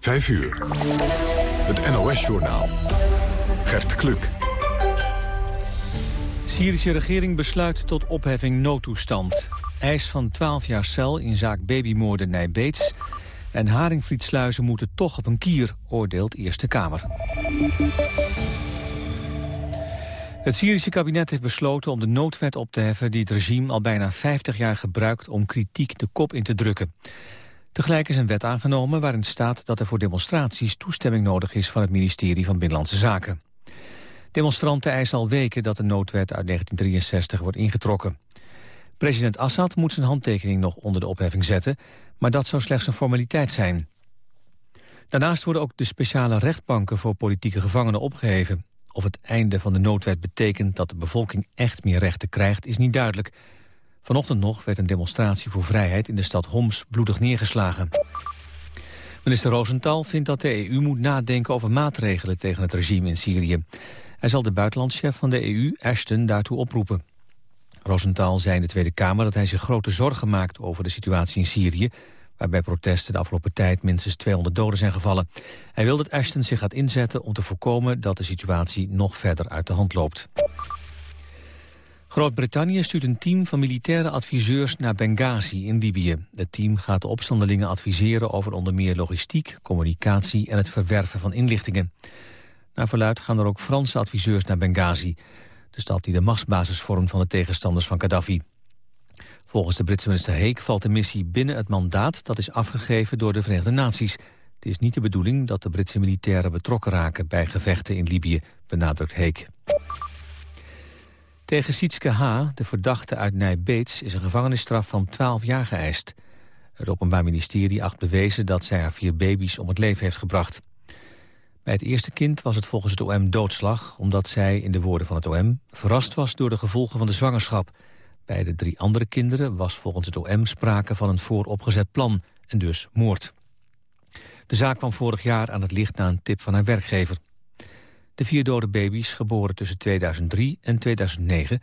5 uur. Het NOS-journaal. Gert Kluk. Syrische regering besluit tot opheffing noodtoestand. Eis van 12 jaar cel in zaak babymoorden Nijbeets. En haringvlietsluizen moeten toch op een kier, oordeelt Eerste Kamer. Het Syrische kabinet heeft besloten om de noodwet op te heffen... die het regime al bijna 50 jaar gebruikt om kritiek de kop in te drukken. Tegelijk is een wet aangenomen waarin staat dat er voor demonstraties toestemming nodig is van het ministerie van Binnenlandse Zaken. Demonstranten eisen al weken dat de noodwet uit 1963 wordt ingetrokken. President Assad moet zijn handtekening nog onder de opheffing zetten, maar dat zou slechts een formaliteit zijn. Daarnaast worden ook de speciale rechtbanken voor politieke gevangenen opgeheven. Of het einde van de noodwet betekent dat de bevolking echt meer rechten krijgt, is niet duidelijk. Vanochtend nog werd een demonstratie voor vrijheid in de stad Homs bloedig neergeslagen. Minister Rosenthal vindt dat de EU moet nadenken over maatregelen tegen het regime in Syrië. Hij zal de buitenlandschef van de EU, Ashton, daartoe oproepen. Rosenthal zei in de Tweede Kamer dat hij zich grote zorgen maakt over de situatie in Syrië, waarbij protesten de afgelopen tijd minstens 200 doden zijn gevallen. Hij wil dat Ashton zich gaat inzetten om te voorkomen dat de situatie nog verder uit de hand loopt. Groot-Brittannië stuurt een team van militaire adviseurs naar Benghazi in Libië. Het team gaat de opstandelingen adviseren over onder meer logistiek, communicatie en het verwerven van inlichtingen. Naar verluid gaan er ook Franse adviseurs naar Benghazi, de stad die de machtsbasis vormt van de tegenstanders van Gaddafi. Volgens de Britse minister Heek valt de missie binnen het mandaat dat is afgegeven door de Verenigde Naties. Het is niet de bedoeling dat de Britse militairen betrokken raken bij gevechten in Libië, benadrukt Heek. Tegen Sietske H., de verdachte uit Nijbeets, is een gevangenisstraf van 12 jaar geëist. Het Openbaar Ministerie acht bewezen dat zij haar vier baby's om het leven heeft gebracht. Bij het eerste kind was het volgens het OM doodslag... omdat zij, in de woorden van het OM, verrast was door de gevolgen van de zwangerschap. Bij de drie andere kinderen was volgens het OM sprake van een vooropgezet plan... en dus moord. De zaak kwam vorig jaar aan het licht na een tip van haar werkgever. De vier dode baby's, geboren tussen 2003 en 2009...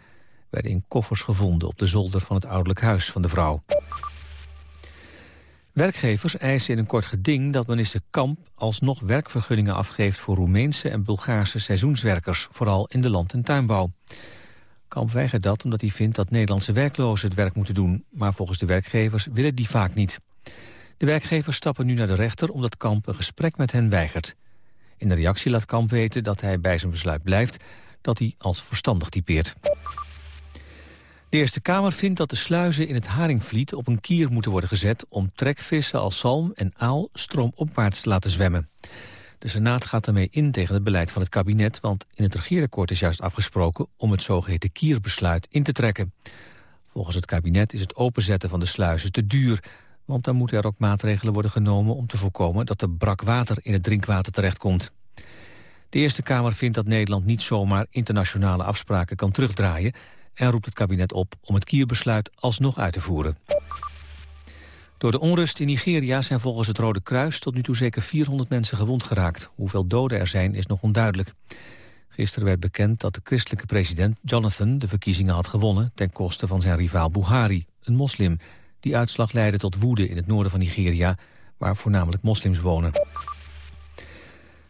werden in koffers gevonden op de zolder van het ouderlijk huis van de vrouw. Werkgevers eisen in een kort geding dat minister Kamp alsnog werkvergunningen afgeeft voor Roemeense en Bulgaarse seizoenswerkers, vooral in de land- en tuinbouw. Kamp weigert dat omdat hij vindt dat Nederlandse werklozen het werk moeten doen, maar volgens de werkgevers willen die vaak niet. De werkgevers stappen nu naar de rechter omdat Kamp een gesprek met hen weigert. In de reactie laat Kamp weten dat hij bij zijn besluit blijft... dat hij als verstandig typeert. De Eerste Kamer vindt dat de sluizen in het Haringvliet op een kier moeten worden gezet... om trekvissen als zalm en aal stroomopwaarts te laten zwemmen. De Senaat gaat daarmee in tegen het beleid van het kabinet... want in het regeerakkoord is juist afgesproken om het zogeheten kierbesluit in te trekken. Volgens het kabinet is het openzetten van de sluizen te duur... Want dan moeten er ook maatregelen worden genomen om te voorkomen dat er brak water in het drinkwater terechtkomt. De Eerste Kamer vindt dat Nederland niet zomaar internationale afspraken kan terugdraaien en roept het kabinet op om het kierbesluit alsnog uit te voeren. Door de onrust in Nigeria zijn volgens het Rode Kruis tot nu toe zeker 400 mensen gewond geraakt. Hoeveel doden er zijn is nog onduidelijk. Gisteren werd bekend dat de christelijke president Jonathan de verkiezingen had gewonnen ten koste van zijn rivaal Buhari, een moslim die uitslag leidde tot woede in het noorden van Nigeria, waar voornamelijk moslims wonen.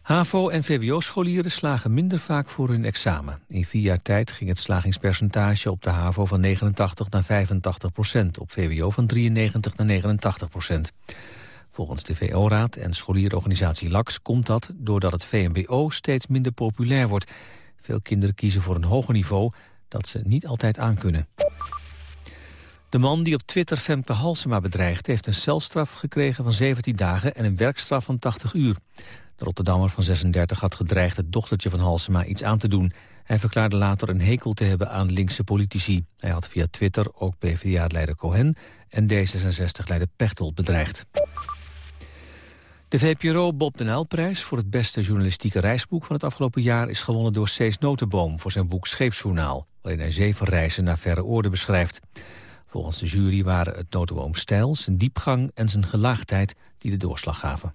HAVO- en VWO-scholieren slagen minder vaak voor hun examen. In vier jaar tijd ging het slagingspercentage op de HAVO van 89 naar 85 procent, op VWO van 93 naar 89 procent. Volgens de VO-raad en scholierenorganisatie LAX komt dat doordat het VMBO steeds minder populair wordt. Veel kinderen kiezen voor een hoger niveau dat ze niet altijd aankunnen. De man die op Twitter Femke Halsema bedreigd heeft een celstraf gekregen van 17 dagen en een werkstraf van 80 uur. De Rotterdammer van 36 had gedreigd het dochtertje van Halsema iets aan te doen. Hij verklaarde later een hekel te hebben aan linkse politici. Hij had via Twitter ook PvdA-leider Cohen en D66-leider Pechtel bedreigd. De VPRO Bob den Uyl-prijs voor het beste journalistieke reisboek van het afgelopen jaar is gewonnen door Cees Notenboom voor zijn boek Scheepsjournaal, waarin hij zeven reizen naar verre oorden beschrijft. Volgens de jury waren het notenboomstijl, zijn diepgang en zijn gelaagdheid die de doorslag gaven.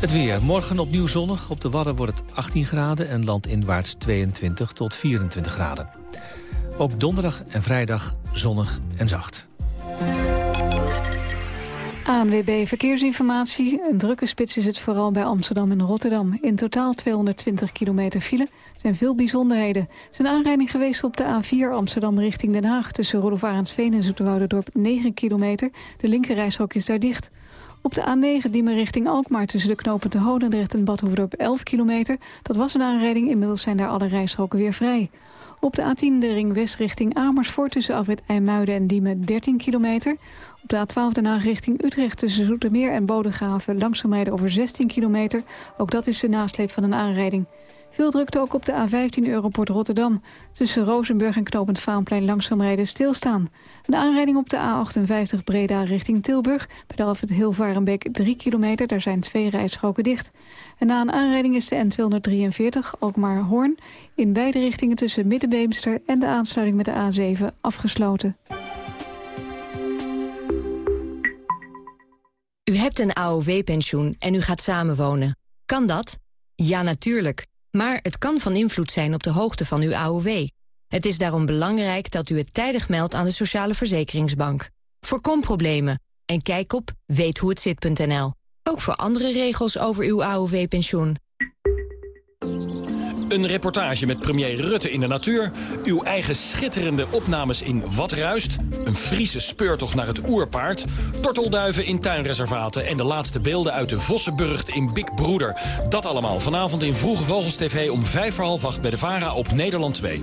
Het weer. Morgen opnieuw zonnig. Op de Wadden wordt het 18 graden en landinwaarts 22 tot 24 graden. Ook donderdag en vrijdag zonnig en zacht. ANWB Verkeersinformatie. Een drukke spits is het vooral bij Amsterdam en Rotterdam. In totaal 220 kilometer file. Zijn veel bijzonderheden. Er is een aanrijding geweest op de A4 Amsterdam richting Den Haag... tussen Rudolf Arendsveen en Zoeterwouderdorp 9 kilometer. De linkerrijstrook is daar dicht. Op de A9 Diemen richting Alkmaar tussen de knopen te Hodendrecht en Badhoevedorp 11 kilometer. Dat was een aanrijding, inmiddels zijn daar alle rijstroken weer vrij. Op de A10 de ring west richting Amersfoort tussen Afrit IJmuiden en Diemen 13 kilometer. Op de A12 Den Haag richting Utrecht tussen Zoetermeer en Bodegraven langzaam rijden over 16 kilometer. Ook dat is de nasleep van een aanrijding. Veel drukte ook op de A15 Europort Rotterdam. Tussen Rozenburg en Knopend Vaanplein langzaam rijden stilstaan. Een aanrijding op de A58 Breda richting Tilburg. Bij de Alfred Hilvarenbeek 3 kilometer, daar zijn twee rijstroken dicht. En na een aanrijding is de N243 Alkmaar-Hoorn... in beide richtingen tussen Middenbeemster en de aansluiting met de A7 afgesloten. U hebt een AOW-pensioen en u gaat samenwonen. Kan dat? Ja, natuurlijk. Maar het kan van invloed zijn op de hoogte van uw AOW. Het is daarom belangrijk dat u het tijdig meldt aan de Sociale Verzekeringsbank. Voorkom problemen en kijk op weethoehetzit.nl. Ook voor andere regels over uw AOW-pensioen. Een reportage met premier Rutte in de natuur. Uw eigen schitterende opnames in Wat Ruist. Een Friese speurtocht naar het oerpaard. Tortelduiven in tuinreservaten. En de laatste beelden uit de Vossenburgt in Big Broeder. Dat allemaal vanavond in Vroege Vogels TV om vijf voor half acht bij de VARA op Nederland 2.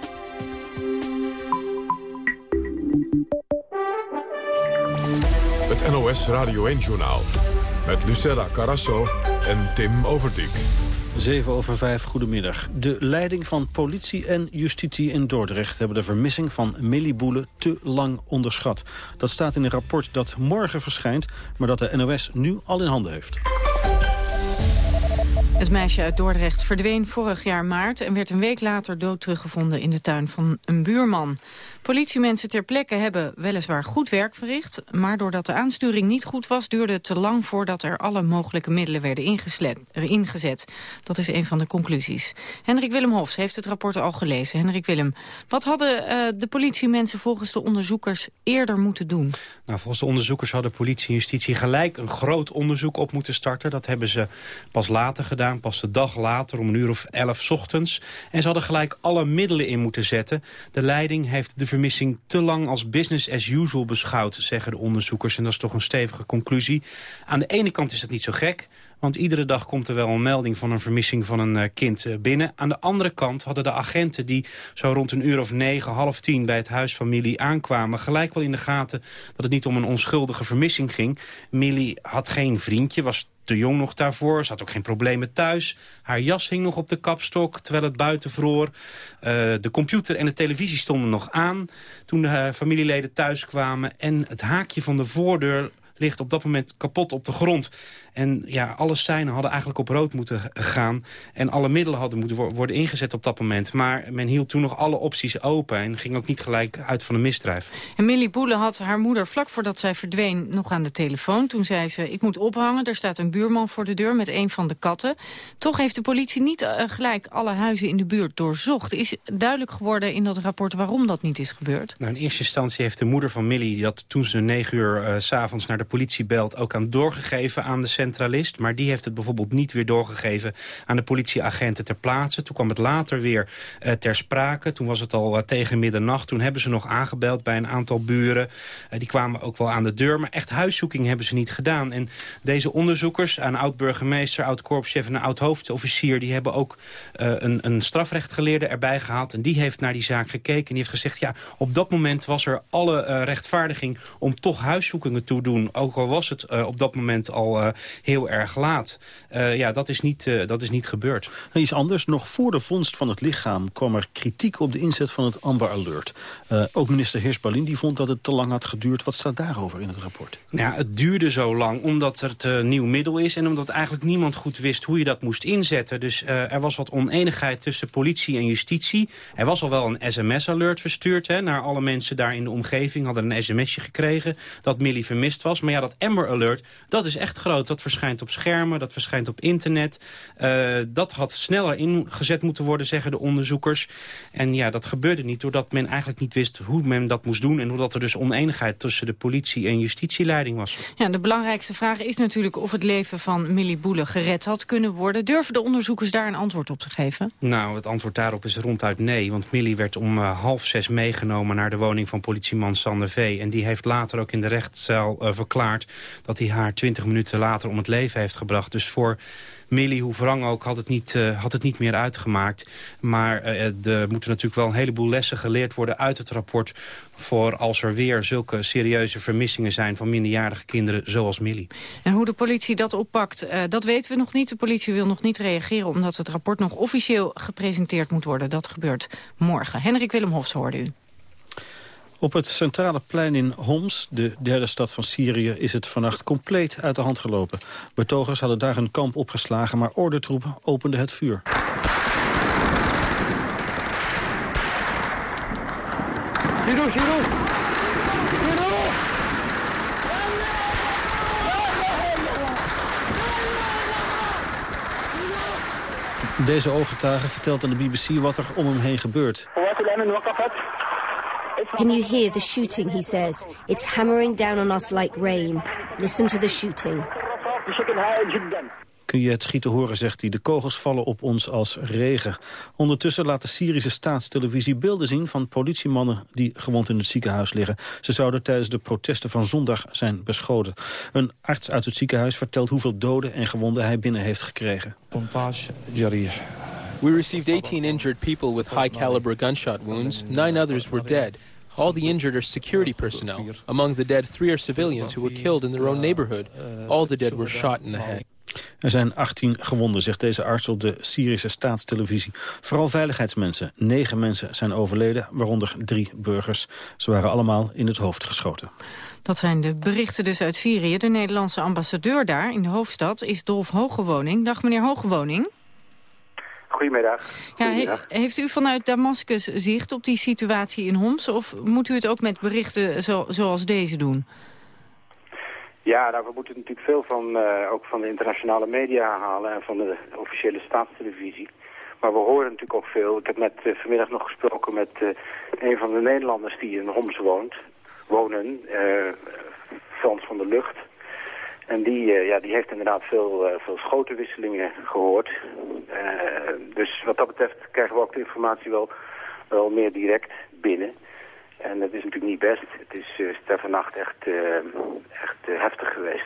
Het NOS Radio 1-journaal. Met Lucella Carasso en Tim Overdijk. 7 over 5, goedemiddag. De leiding van politie en justitie in Dordrecht... hebben de vermissing van Millie Boele te lang onderschat. Dat staat in een rapport dat morgen verschijnt... maar dat de NOS nu al in handen heeft. Het meisje uit Dordrecht verdween vorig jaar maart... en werd een week later dood teruggevonden in de tuin van een buurman. Politiemensen ter plekke hebben weliswaar goed werk verricht... maar doordat de aansturing niet goed was... duurde het te lang voordat er alle mogelijke middelen werden ingezet. Dat is een van de conclusies. Hendrik Willem Hofs heeft het rapport al gelezen. Hendrik Willem, wat hadden uh, de politiemensen volgens de onderzoekers eerder moeten doen? Nou, volgens de onderzoekers hadden politie en justitie gelijk een groot onderzoek op moeten starten. Dat hebben ze pas later gedaan, pas de dag later om een uur of elf ochtends. En ze hadden gelijk alle middelen in moeten zetten. De leiding heeft de vermissing te lang als business as usual beschouwd, zeggen de onderzoekers. En dat is toch een stevige conclusie. Aan de ene kant is het niet zo gek. Want iedere dag komt er wel een melding van een vermissing van een uh, kind uh, binnen. Aan de andere kant hadden de agenten die zo rond een uur of negen, half tien... bij het huis van Millie aankwamen, gelijk wel in de gaten... dat het niet om een onschuldige vermissing ging. Millie had geen vriendje, was te jong nog daarvoor. Ze had ook geen problemen thuis. Haar jas hing nog op de kapstok, terwijl het buiten vroor. Uh, de computer en de televisie stonden nog aan toen de familieleden thuis kwamen. En het haakje van de voordeur ligt op dat moment kapot op de grond. En ja, alle seinen hadden eigenlijk op rood moeten gaan. En alle middelen hadden moeten worden ingezet op dat moment. Maar men hield toen nog alle opties open. En ging ook niet gelijk uit van een misdrijf. En Millie Boele had haar moeder vlak voordat zij verdween nog aan de telefoon. Toen zei ze, ik moet ophangen. Er staat een buurman voor de deur met een van de katten. Toch heeft de politie niet uh, gelijk alle huizen in de buurt doorzocht. Is duidelijk geworden in dat rapport waarom dat niet is gebeurd? Nou, in eerste instantie heeft de moeder van Millie... dat toen ze negen uur uh, s'avonds naar de politie belt... ook aan doorgegeven aan de centralist. Maar die heeft het bijvoorbeeld niet weer doorgegeven aan de politieagenten ter plaatse. Toen kwam het later weer uh, ter sprake. Toen was het al uh, tegen middernacht. Toen hebben ze nog aangebeld bij een aantal buren. Uh, die kwamen ook wel aan de deur. Maar echt huiszoeking hebben ze niet gedaan. En deze onderzoekers, een oud-burgemeester, oud-korpschef en een oud-hoofdofficier... die hebben ook een, een strafrechtgeleerde erbij gehaald. En die heeft naar die zaak gekeken. En die heeft gezegd, ja, op dat moment was er alle rechtvaardiging... om toch huiszoekingen toe doen ook al was het op dat moment al heel erg laat. ja, dat is niet, dat is niet gebeurd. Nou, iets anders. Nog voor de vondst van het lichaam kwam er kritiek op de inzet van het Amber Alert. ook minister Heersbalin die vond dat het te lang had geduurd. Wat staat daarover in het rapport? Ja, het duurde zo lang omdat het een nieuw middel is... en omdat eigenlijk niemand goed wist hoe je dat moest inzetten. Dus er was wat oneenigheid tussen politie en justitie. Er was al wel een sms-alert verstuurd hè, naar alle mensen daar in de omgeving. Hadden een sms'je gekregen dat Millie vermist was. Maar ja, dat Amber Alert, dat is echt groot. Dat verschijnt op schermen, dat verschijnt op internet. Uh, dat had sneller ingezet moeten worden, zeggen de onderzoekers. En ja, dat gebeurde niet doordat men eigenlijk niet wist hoe men dat moest doen... en doordat er dus oneenigheid tussen de politie en justitieleiding was. Ja, de belangrijkste vraag is natuurlijk of het leven van Millie Boele gered had kunnen worden. Durven de onderzoekers daar een antwoord op te geven? Nou, het antwoord daarop is ronduit nee. Want Millie werd om uh, half zes meegenomen naar de woning van politieman Sander V. En die heeft later ook in de rechtszaal uh, verklaard... dat hij haar twintig minuten later om het leven heeft gebracht. Dus voor Millie, hoe wrang ook, had het niet, uh, had het niet meer uitgemaakt. Maar uh, er moeten natuurlijk wel een heleboel lessen geleerd worden uit het rapport... voor als er weer zulke serieuze vermissingen zijn van minderjarige kinderen zoals Millie. En hoe de politie dat oppakt, uh, dat weten we nog niet. De politie wil nog niet reageren omdat het rapport nog officieel gepresenteerd moet worden. Dat gebeurt morgen. Henrik Willem Hofs hoorde u. Op het centrale plein in Homs, de derde stad van Syrië, is het vannacht compleet uit de hand gelopen. Betogers hadden daar een kamp opgeslagen, maar ordentroepen openden het vuur. Deze ooggetuige vertelt aan de BBC wat er om hem heen gebeurt. Can you hear the shooting, he says. It's hammering down on us like rain. Listen to the shooting. Kun je het schieten horen, zegt hij. De kogels vallen op ons als regen. Ondertussen laat de Syrische staatstelevisie beelden zien... van politiemannen die gewond in het ziekenhuis liggen. Ze zouden tijdens de protesten van zondag zijn beschoten. Een arts uit het ziekenhuis vertelt hoeveel doden en gewonden hij binnen heeft gekregen. We received 18 injured people with high-caliber gunshot wounds. Nine others were dead. All the injured are security personnel. Among the dead, three are civilians who were killed in their own neighborhood. All the dead were shot in the head. Er zijn 18 gewonden, zegt deze arts op de Syrische staatstelevisie. Vooral veiligheidsmensen. Negen mensen zijn overleden, waaronder drie burgers. Ze waren allemaal in het hoofd geschoten. Dat zijn de berichten dus uit Syrië. De Nederlandse ambassadeur daar in de hoofdstad is Dolf Hogewoning. Dag meneer Hogewoning. Goedemiddag. Ja, heeft u vanuit Damascus zicht op die situatie in Homs... of moet u het ook met berichten zo, zoals deze doen? Ja, nou, we moeten natuurlijk veel van, uh, ook van de internationale media halen... en van de officiële staatstelevisie. Maar we horen natuurlijk ook veel. Ik heb net uh, vanmiddag nog gesproken met uh, een van de Nederlanders die in Homs woont. Wonen, Frans van der Lucht... En die, ja, die heeft inderdaad veel, veel schotenwisselingen gehoord. Uh, dus wat dat betreft krijgen we ook de informatie wel, wel meer direct binnen. En het is natuurlijk niet best. Het is uh, vannacht echt, echt heftig geweest.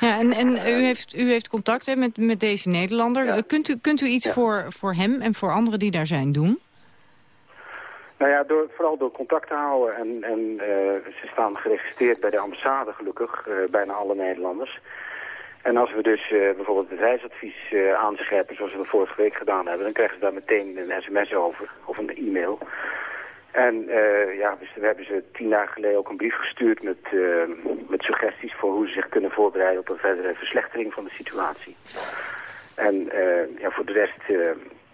Ja, en, en u, heeft, u heeft contact hè, met, met deze Nederlander. Ja. kunt, u, kunt u iets ja. voor, voor hem en voor anderen die daar zijn doen? Nou ja, door, vooral door contact te houden. En, en ze staan geregistreerd bij de ambassade gelukkig, bijna alle Nederlanders. En als we dus uh, bijvoorbeeld het reisadvies aanscherpen, zoals we vorige week gedaan hebben... dan krijgen ze daar meteen een sms over, of een e-mail. En ja, dus we hebben ze tien dagen geleden ook een brief gestuurd met, met suggesties... voor hoe ze zich kunnen voorbereiden op een verdere verslechtering van de situatie. En ja, voor de rest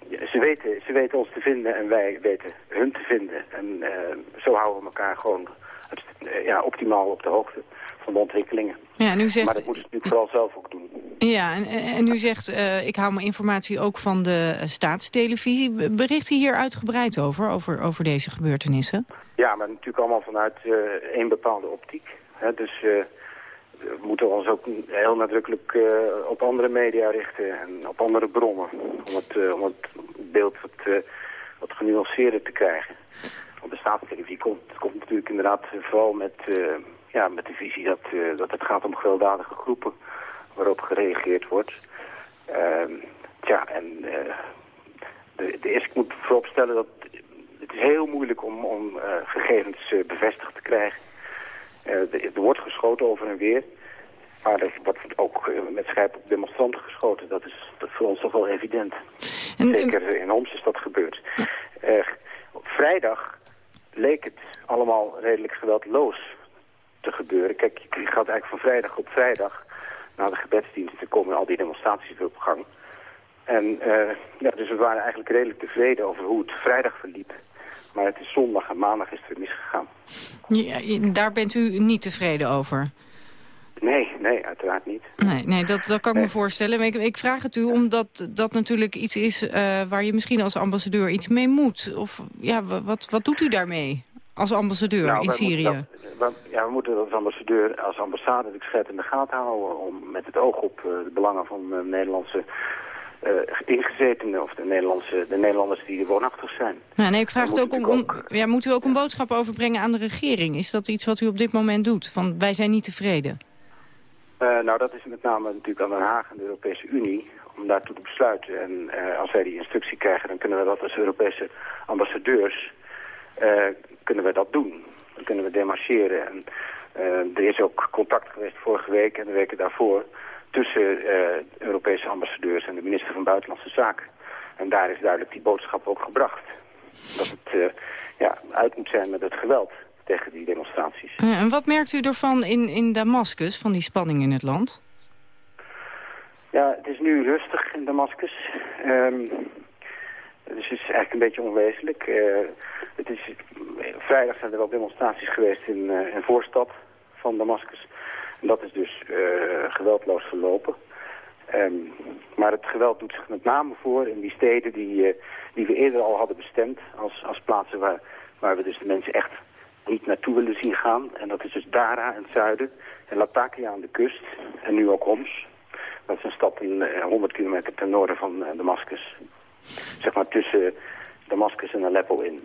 ze, weten, ze weten ons te vinden en wij weten hun te vinden. En uh, zo houden we elkaar gewoon uh, ja, optimaal op de hoogte van de ontwikkelingen. Ja, en u zegt... Maar dat moeten ze natuurlijk vooral zelf ook doen. Ja, en, en u zegt, uh, ik hou mijn informatie ook van de staatstelevisie. Bericht u hier uitgebreid over, over, over deze gebeurtenissen? Ja, maar natuurlijk allemaal vanuit één bepaalde optiek. Hè, dus we moeten ons ook heel nadrukkelijk uh, op andere media richten en op andere bronnen. Om het, uh, om het beeld wat, uh, wat genuanceerder te krijgen. Want de staatstelevisie komt, komt natuurlijk inderdaad vooral met, ja, met de visie dat, dat het gaat om gewelddadige groepen waarop gereageerd wordt. Ehm, tja, en de, de eerste, ik moet vooropstellen dat het is heel moeilijk om, om gegevens bevestigd te krijgen er wordt geschoten over en weer. Maar er wordt ook met schijp op demonstranten geschoten. Dat is voor ons toch wel evident. En, Zeker in Homs is dat gebeurd. op vrijdag leek het allemaal redelijk geweldloos te gebeuren. Kijk, je gaat eigenlijk van vrijdag op vrijdag... na de gebedsdiensten komen al die demonstraties weer op gang. En ja, dus we waren eigenlijk redelijk tevreden over hoe het vrijdag verliep. Maar het is zondag en maandag is het weer misgegaan. Ja, daar bent u niet tevreden over? Nee, nee, uiteraard niet. Nee, nee dat, dat kan ik me voorstellen. Maar ik, ik, vraag het u omdat dat natuurlijk iets is uh, waar je misschien als ambassadeur iets mee moet. Of ja, wat, wat doet u daarmee als ambassadeur nou, in Syrië? Dat, ja, we moeten als ambassadeur, als ambassade de scherp in de gaten houden... om met het oog op uh, de belangen van uh, Nederlandse uh, ingezetenen of de, Nederlandse, de Nederlanders die woonachtig zijn. Nee, ik vraag het ook om, om ja, moet u ook een boodschap overbrengen aan de regering? Is dat iets wat u op dit moment doet? Van wij zijn niet tevreden? Uh, nou, dat is met name natuurlijk aan Den Haag en de Europese Unie om daartoe te besluiten. En uh, als wij die instructie krijgen, dan kunnen we dat als Europese ambassadeurs kunnen we dat doen. Dan kunnen we demarcheren. En er is ook contact geweest vorige week en de weken daarvoor tussen uh, Europese ambassadeurs en de minister van Buitenlandse Zaken. En daar is duidelijk die boodschap ook gebracht. Dat het ja, uit moet zijn met het geweld tegen die demonstraties. En wat merkt u ervan in, in Damascus, van die spanning in het land? Ja, het is nu rustig in Damascus. Um, dus het is eigenlijk een beetje onwezenlijk. Uh, het is, vrijdag zijn er wel demonstraties geweest in, uh, in voorstad van Damascus. En dat is dus uh, geweldloos verlopen. Um, maar het geweld doet zich met name voor in die steden die, die we eerder al hadden bestemd als, als plaatsen waar, waar we dus de mensen echt niet naartoe willen zien gaan. En dat is dus Dara in het zuiden en Latakia aan de kust en nu ook Homs. Dat is een stad in, uh, 100 kilometer ten noorden van Damascus. Zeg maar tussen Damascus en Aleppo in.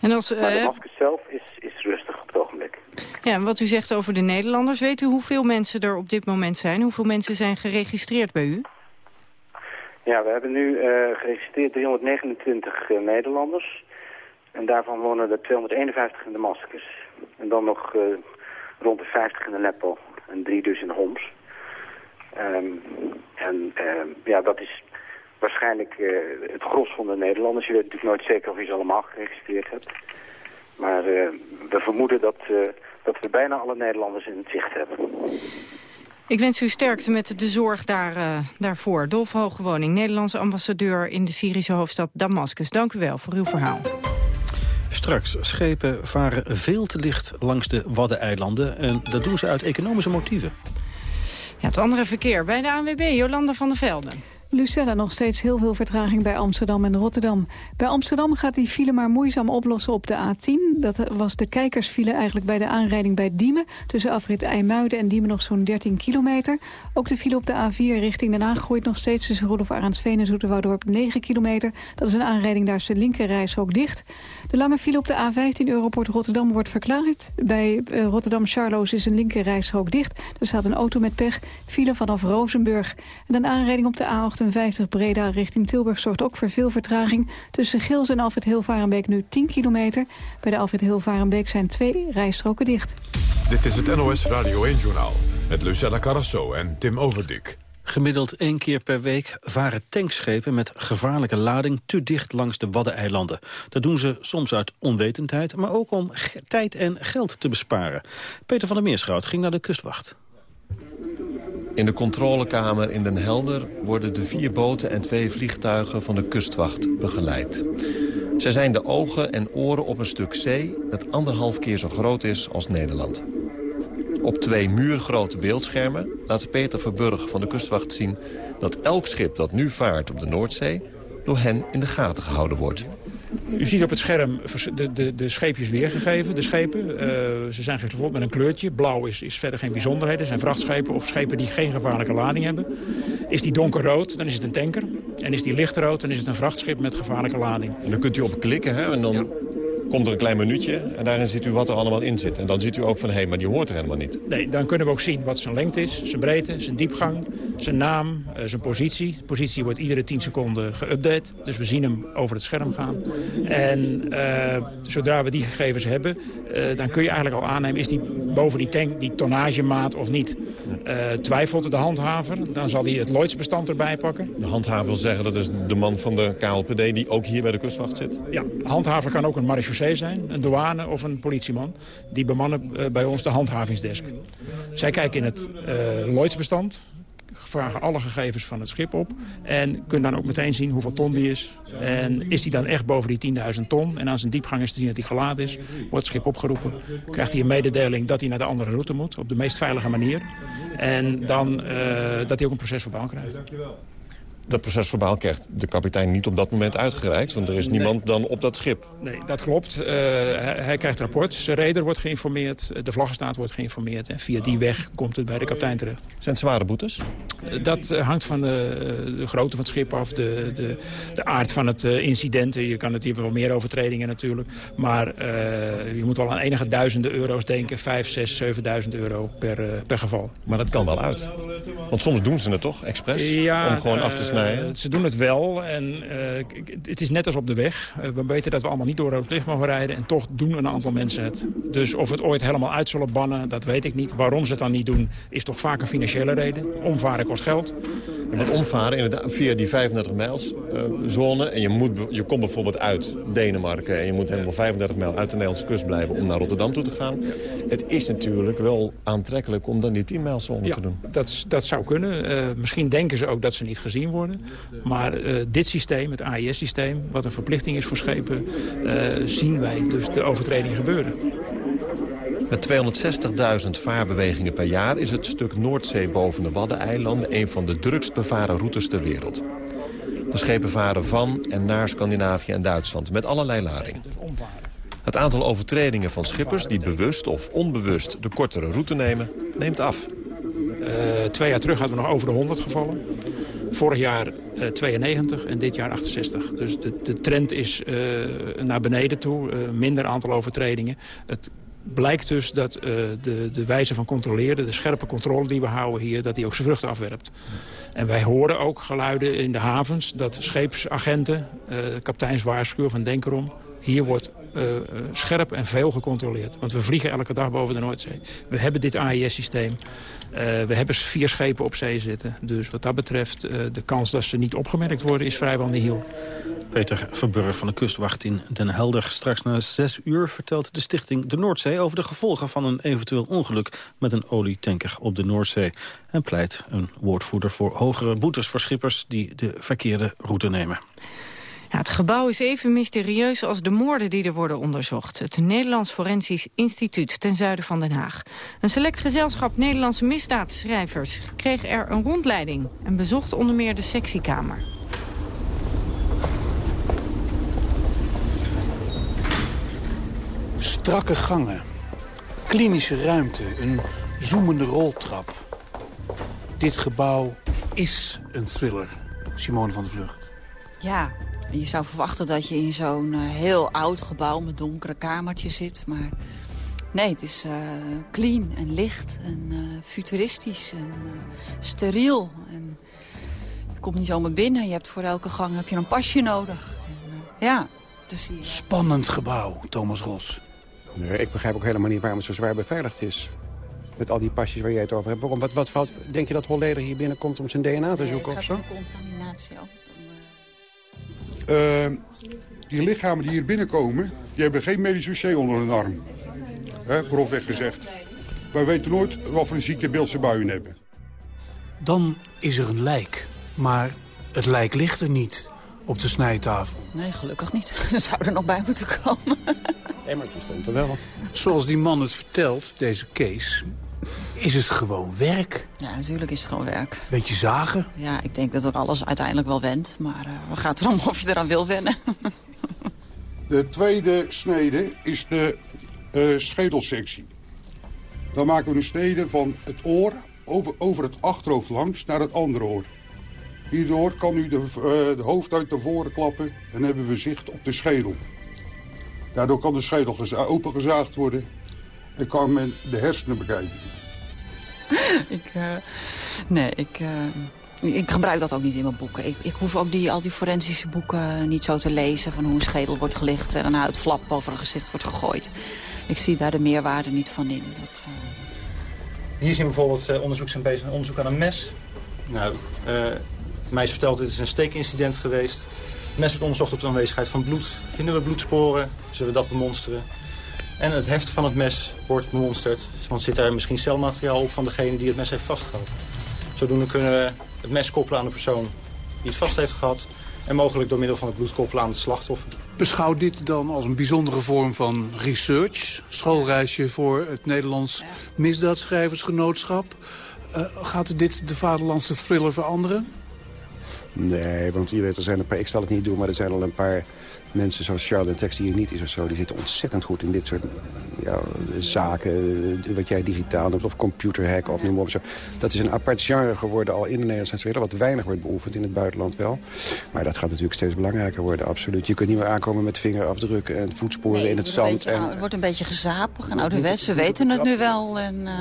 En als, maar Damascus zelf is, is rustig op het ogenblik. Ja, wat u zegt over de Nederlanders, weet u hoeveel mensen er op dit moment zijn? Hoeveel mensen zijn geregistreerd bij u? Ja, we hebben nu uh, geregistreerd 329 uh, Nederlanders. En daarvan wonen er 251 in Damascus. En dan nog uh, rond de 50 in Aleppo. En drie dus in Homs. Um, en uh, ja, dat is waarschijnlijk uh, het gros van de Nederlanders. Je weet natuurlijk nooit zeker of je ze allemaal geregistreerd hebt. Maar uh, we vermoeden dat, uh, dat we bijna alle Nederlanders in het zicht hebben. Ik wens u sterkte met de zorg daar, daarvoor. Dolf Hogewoning, Nederlandse ambassadeur in de Syrische hoofdstad Damascus. Dank u wel voor uw verhaal. Straks, schepen varen veel te licht langs de Waddeneilanden. En dat doen ze uit economische motieven. Ja, het andere verkeer bij de ANWB, Jolanda van der Velden. Lucella nog steeds heel veel vertraging bij Amsterdam en Rotterdam. Bij Amsterdam gaat die file maar moeizaam oplossen op de A10. Dat was de kijkersfile eigenlijk bij de aanrijding bij Diemen. Tussen afrit IJmuiden en Diemen nog zo'n 13 kilometer. Ook de file op de A4 richting Den Haag groeit nog steeds... tussen Rudolf Arendsveen en Zoeterwoudorp 9 kilometer. Dat is een aanrijding, daar is de linkerreis ook dicht. De lange file op de A15 Europort Rotterdam wordt verklaard. Bij uh, Rotterdam-Charloes is een linkerrijstrook dicht. Er staat een auto met pech, file vanaf Rozenburg. En een aanrijding op de A8 58 Breda richting Tilburg zorgt ook voor veel vertraging. Tussen Gils en Alfred Hilvarenbeek nu 10 kilometer. Bij de Alfred Hilvarenbeek zijn twee rijstroken dicht. Dit is het NOS Radio 1-journaal met Lucella Carrasso en Tim Overdik. Gemiddeld één keer per week varen tankschepen met gevaarlijke lading te dicht langs de Waddeneilanden. Dat doen ze soms uit onwetendheid, maar ook om tijd en geld te besparen. Peter van der Meerschout ging naar de kustwacht. In de controlekamer in Den Helder worden de vier boten en twee vliegtuigen van de kustwacht begeleid. Zij zijn de ogen en oren op een stuk zee dat anderhalf keer zo groot is als Nederland. Op twee muurgrote beeldschermen laat Peter Verburg van de kustwacht zien... dat elk schip dat nu vaart op de Noordzee door hen in de gaten gehouden wordt. U ziet op het scherm de, de, de scheepjes weergegeven, de schepen. Uh, ze zijn gevolgd met een kleurtje. Blauw is, is verder geen bijzonderheden. zijn vrachtschepen of schepen die geen gevaarlijke lading hebben. Is die donkerrood, dan is het een tanker. En is die lichtrood, dan is het een vrachtschip met gevaarlijke lading. En dan kunt u op klikken hè? en dan komt er een klein minuutje en daarin ziet u wat er allemaal in zit. En dan ziet u ook van, hé, hey, maar die hoort er helemaal niet. Nee, dan kunnen we ook zien wat zijn lengte is, zijn breedte, zijn diepgang, zijn naam, uh, zijn positie. De positie wordt iedere 10 seconden geüpdate, dus we zien hem over het scherm gaan. En uh, zodra we die gegevens hebben, uh, dan kun je eigenlijk al aannemen... is die boven die tank, die tonnagemaat of niet. twijfelt de handhaver, dan zal hij het Lloyds-bestand erbij pakken. De handhaver wil zeggen, dat is de man van de KLPD die ook hier bij de kustwacht zit? Ja, handhaver kan ook een marechaussee zijn, een douane of een politieman. Die bemannen uh, bij ons de handhavingsdesk. Zij kijken in het uh, Lloyds-bestand, vragen alle gegevens van het schip op... en kunnen dan ook meteen zien hoeveel ton die is. En is die dan echt boven die 10.000 ton... en aan zijn diepgang is te zien dat hij geladen is... wordt het schip opgeroepen, krijgt hij een mededeling... dat hij naar de andere route moet, op de meest veilige manier. En dan uh, dat hij ook een proces verbaal krijgt dat procesverbaal krijgt de kapitein niet op dat moment uitgereikt? Want er is niemand dan op dat schip. Nee, dat klopt. Uh, hij, hij, krijgt rapport. Zijn reder wordt geïnformeerd. De vlaggenstaat wordt geïnformeerd. En via die weg komt het bij de kapitein terecht. Zijn het zware boetes? Dat uh, hangt van de, de, grootte van het schip af. De, de, de aard van het incident. Je kan het hier wel meer overtredingen natuurlijk. Maar je moet wel aan enige duizenden euro's denken. Vijf, zes, zevenduizend euro per, per geval. Maar dat kan wel uit. Want soms doen ze het toch, expres? Ja, om gewoon af te snijden? Ze doen het wel. En uh, het is net als op de weg. Uh, we weten dat we allemaal niet door het licht mogen rijden. En toch doen een aantal mensen het. Dus of het ooit helemaal uit zullen bannen, dat weet ik niet. Waarom ze het dan niet doen, is toch vaak een financiële reden. Omvaren kost geld. Je moet omvaren inderdaad, via die 35 mijls zone. En je, moet, je komt bijvoorbeeld uit Denemarken. En je moet helemaal 35 mijl uit de Nederlandse kust blijven om naar Rotterdam toe te gaan. Het is natuurlijk wel aantrekkelijk om dan die 10 mijls zone ja, te doen. Dat, dat zou kunnen. Uh, misschien denken ze ook dat ze niet gezien worden. Maar uh, dit systeem, het AIS-systeem, wat een verplichting is voor schepen... zien wij dus de overtreding gebeuren. Met 260.000 vaarbewegingen per jaar is het stuk Noordzee boven de Waddeneilanden... een van de drukst bevaren routes ter wereld. De schepen varen van en naar Scandinavië en Duitsland met allerlei lading. Het aantal overtredingen van schippers die bewust of onbewust de kortere route nemen, neemt af. Uh, twee jaar terug hadden we nog over de 100 gevallen. Vorig jaar uh, 92 en dit jaar 68. Dus de, de trend is uh, naar beneden toe. minder aantal overtredingen. Het blijkt dus dat de, de wijze van controleren, de scherpe controle die we houden hier, dat die ook zijn vruchten afwerpt. En wij horen ook geluiden in de havens dat scheepsagenten, uh, kapiteins waarschuwen van denk erom, hier wordt uh, scherp en veel gecontroleerd. Want we vliegen elke dag boven de Noordzee. We hebben dit AIS-systeem. Uh, we hebben vier schepen op zee zitten. Dus wat dat betreft, de kans dat ze niet opgemerkt worden is vrijwel nihil. Peter Verburg van de kustwacht in Den Helder. Straks na zes uur vertelt de stichting de Noordzee... over de gevolgen van een eventueel ongeluk met een olietanker op de Noordzee. En pleit een woordvoerder voor hogere boetes voor schippers... die de verkeerde route nemen. Ja, het gebouw is even mysterieus als de moorden die er worden onderzocht. Het Nederlands Forensisch Instituut ten zuiden van Den Haag. Een select gezelschap Nederlandse misdaadschrijvers kreeg er een rondleiding... en bezocht onder meer de sectiekamer. Strakke gangen, klinische ruimte, een zoemende roltrap. Dit gebouw is een thriller, Simone van de Vlucht. Ja, je zou verwachten dat je in zo'n uh, heel oud gebouw met donkere kamertjes zit. Maar nee, het is uh, clean en licht en uh, futuristisch en steriel. En je komt niet zomaar binnen. Je hebt voor elke gang heb je een pasje nodig. En, ja, dus hier... Spannend gebouw, Thomas Ros. Nee, ik begrijp ook helemaal niet waarom het zo zwaar beveiligd is. Met al die pasjes waar jij het over hebt. Waarom, wat, wat fout, denk je dat Holleder hier binnenkomt om zijn DNA te zoeken nee, of zo? contaminatie op. Uh, die lichamen die hier binnenkomen, die hebben geen medisch dossier onder hun arm. He, grofweg gezegd. Wij weten nooit wat voor een ziektebeeld ze bij hun hebben. Dan is er een lijk. Maar het lijk ligt er niet op de snijtafel. Nee, gelukkig niet. Er zou er nog bij moeten komen. Emmertje stond er wel. Zoals die man het vertelt, deze Kees, is het gewoon werk. Ja, natuurlijk is het gewoon werk. Beetje zagen? Ja, ik denk dat er alles uiteindelijk wel wendt. Maar uh, wat gaat erom of je eraan wil wennen? de tweede snede is de uh, schedelsectie. Dan maken we een snede van het oor over, over het achterhoofd langs naar het andere oor. Hierdoor kan u de, uh, de hoofd uit de voren klappen en hebben we zicht op de schedel. Daardoor kan de schedel geza opengezaagd worden en kan men de hersenen bekijken. ik, uh, nee, ik, uh, ik gebruik dat ook niet in mijn boeken. Ik, ik hoef ook die, al die forensische boeken niet zo te lezen... van hoe een schedel wordt gelicht en een huidflap over een gezicht wordt gegooid. Ik zie daar de meerwaarde niet van in. Dat, uh... Hier zien we bijvoorbeeld onderzoek zijn bezig onderzoek aan een mes. Nou, mij is verteld, dit is een steekincident geweest. Het mes wordt onderzocht op de aanwezigheid van bloed. Vinden we bloedsporen, zullen we dat bemonsteren. En het heft van het mes wordt bemonsterd. Want zit daar misschien celmateriaal op van degene die het mes heeft vastgehouden. Zodoende kunnen we het mes koppelen aan de persoon die het vast heeft gehad. En mogelijk door middel van het bloed koppelen aan het slachtoffer. Beschouw dit dan als een bijzondere vorm van research. Schoolreisje voor het Nederlands misdaadschrijversgenootschap. Uh, gaat dit de vaderlandse thriller veranderen? Nee, want je weet, er zijn een paar, ik zal het niet doen, maar er zijn al een paar mensen zoals Charles Tex die hier niet is of zo... die zitten ontzettend goed in dit soort ja, zaken. eh, Wat jij digitaal noemt, of computerhack of noem maar op zo. Dat is een apart genre geworden al in de Nederlandse Tweede... wat weinig wordt beoefend in het buitenland wel. Maar dat gaat natuurlijk steeds belangrijker worden, absoluut. Je kunt niet meer aankomen met vingerafdrukken en voetsporen Nee, in het zand. beetje- En, Het wordt een beetje gezapig en ouderwets. We weten het nu wel. En eh,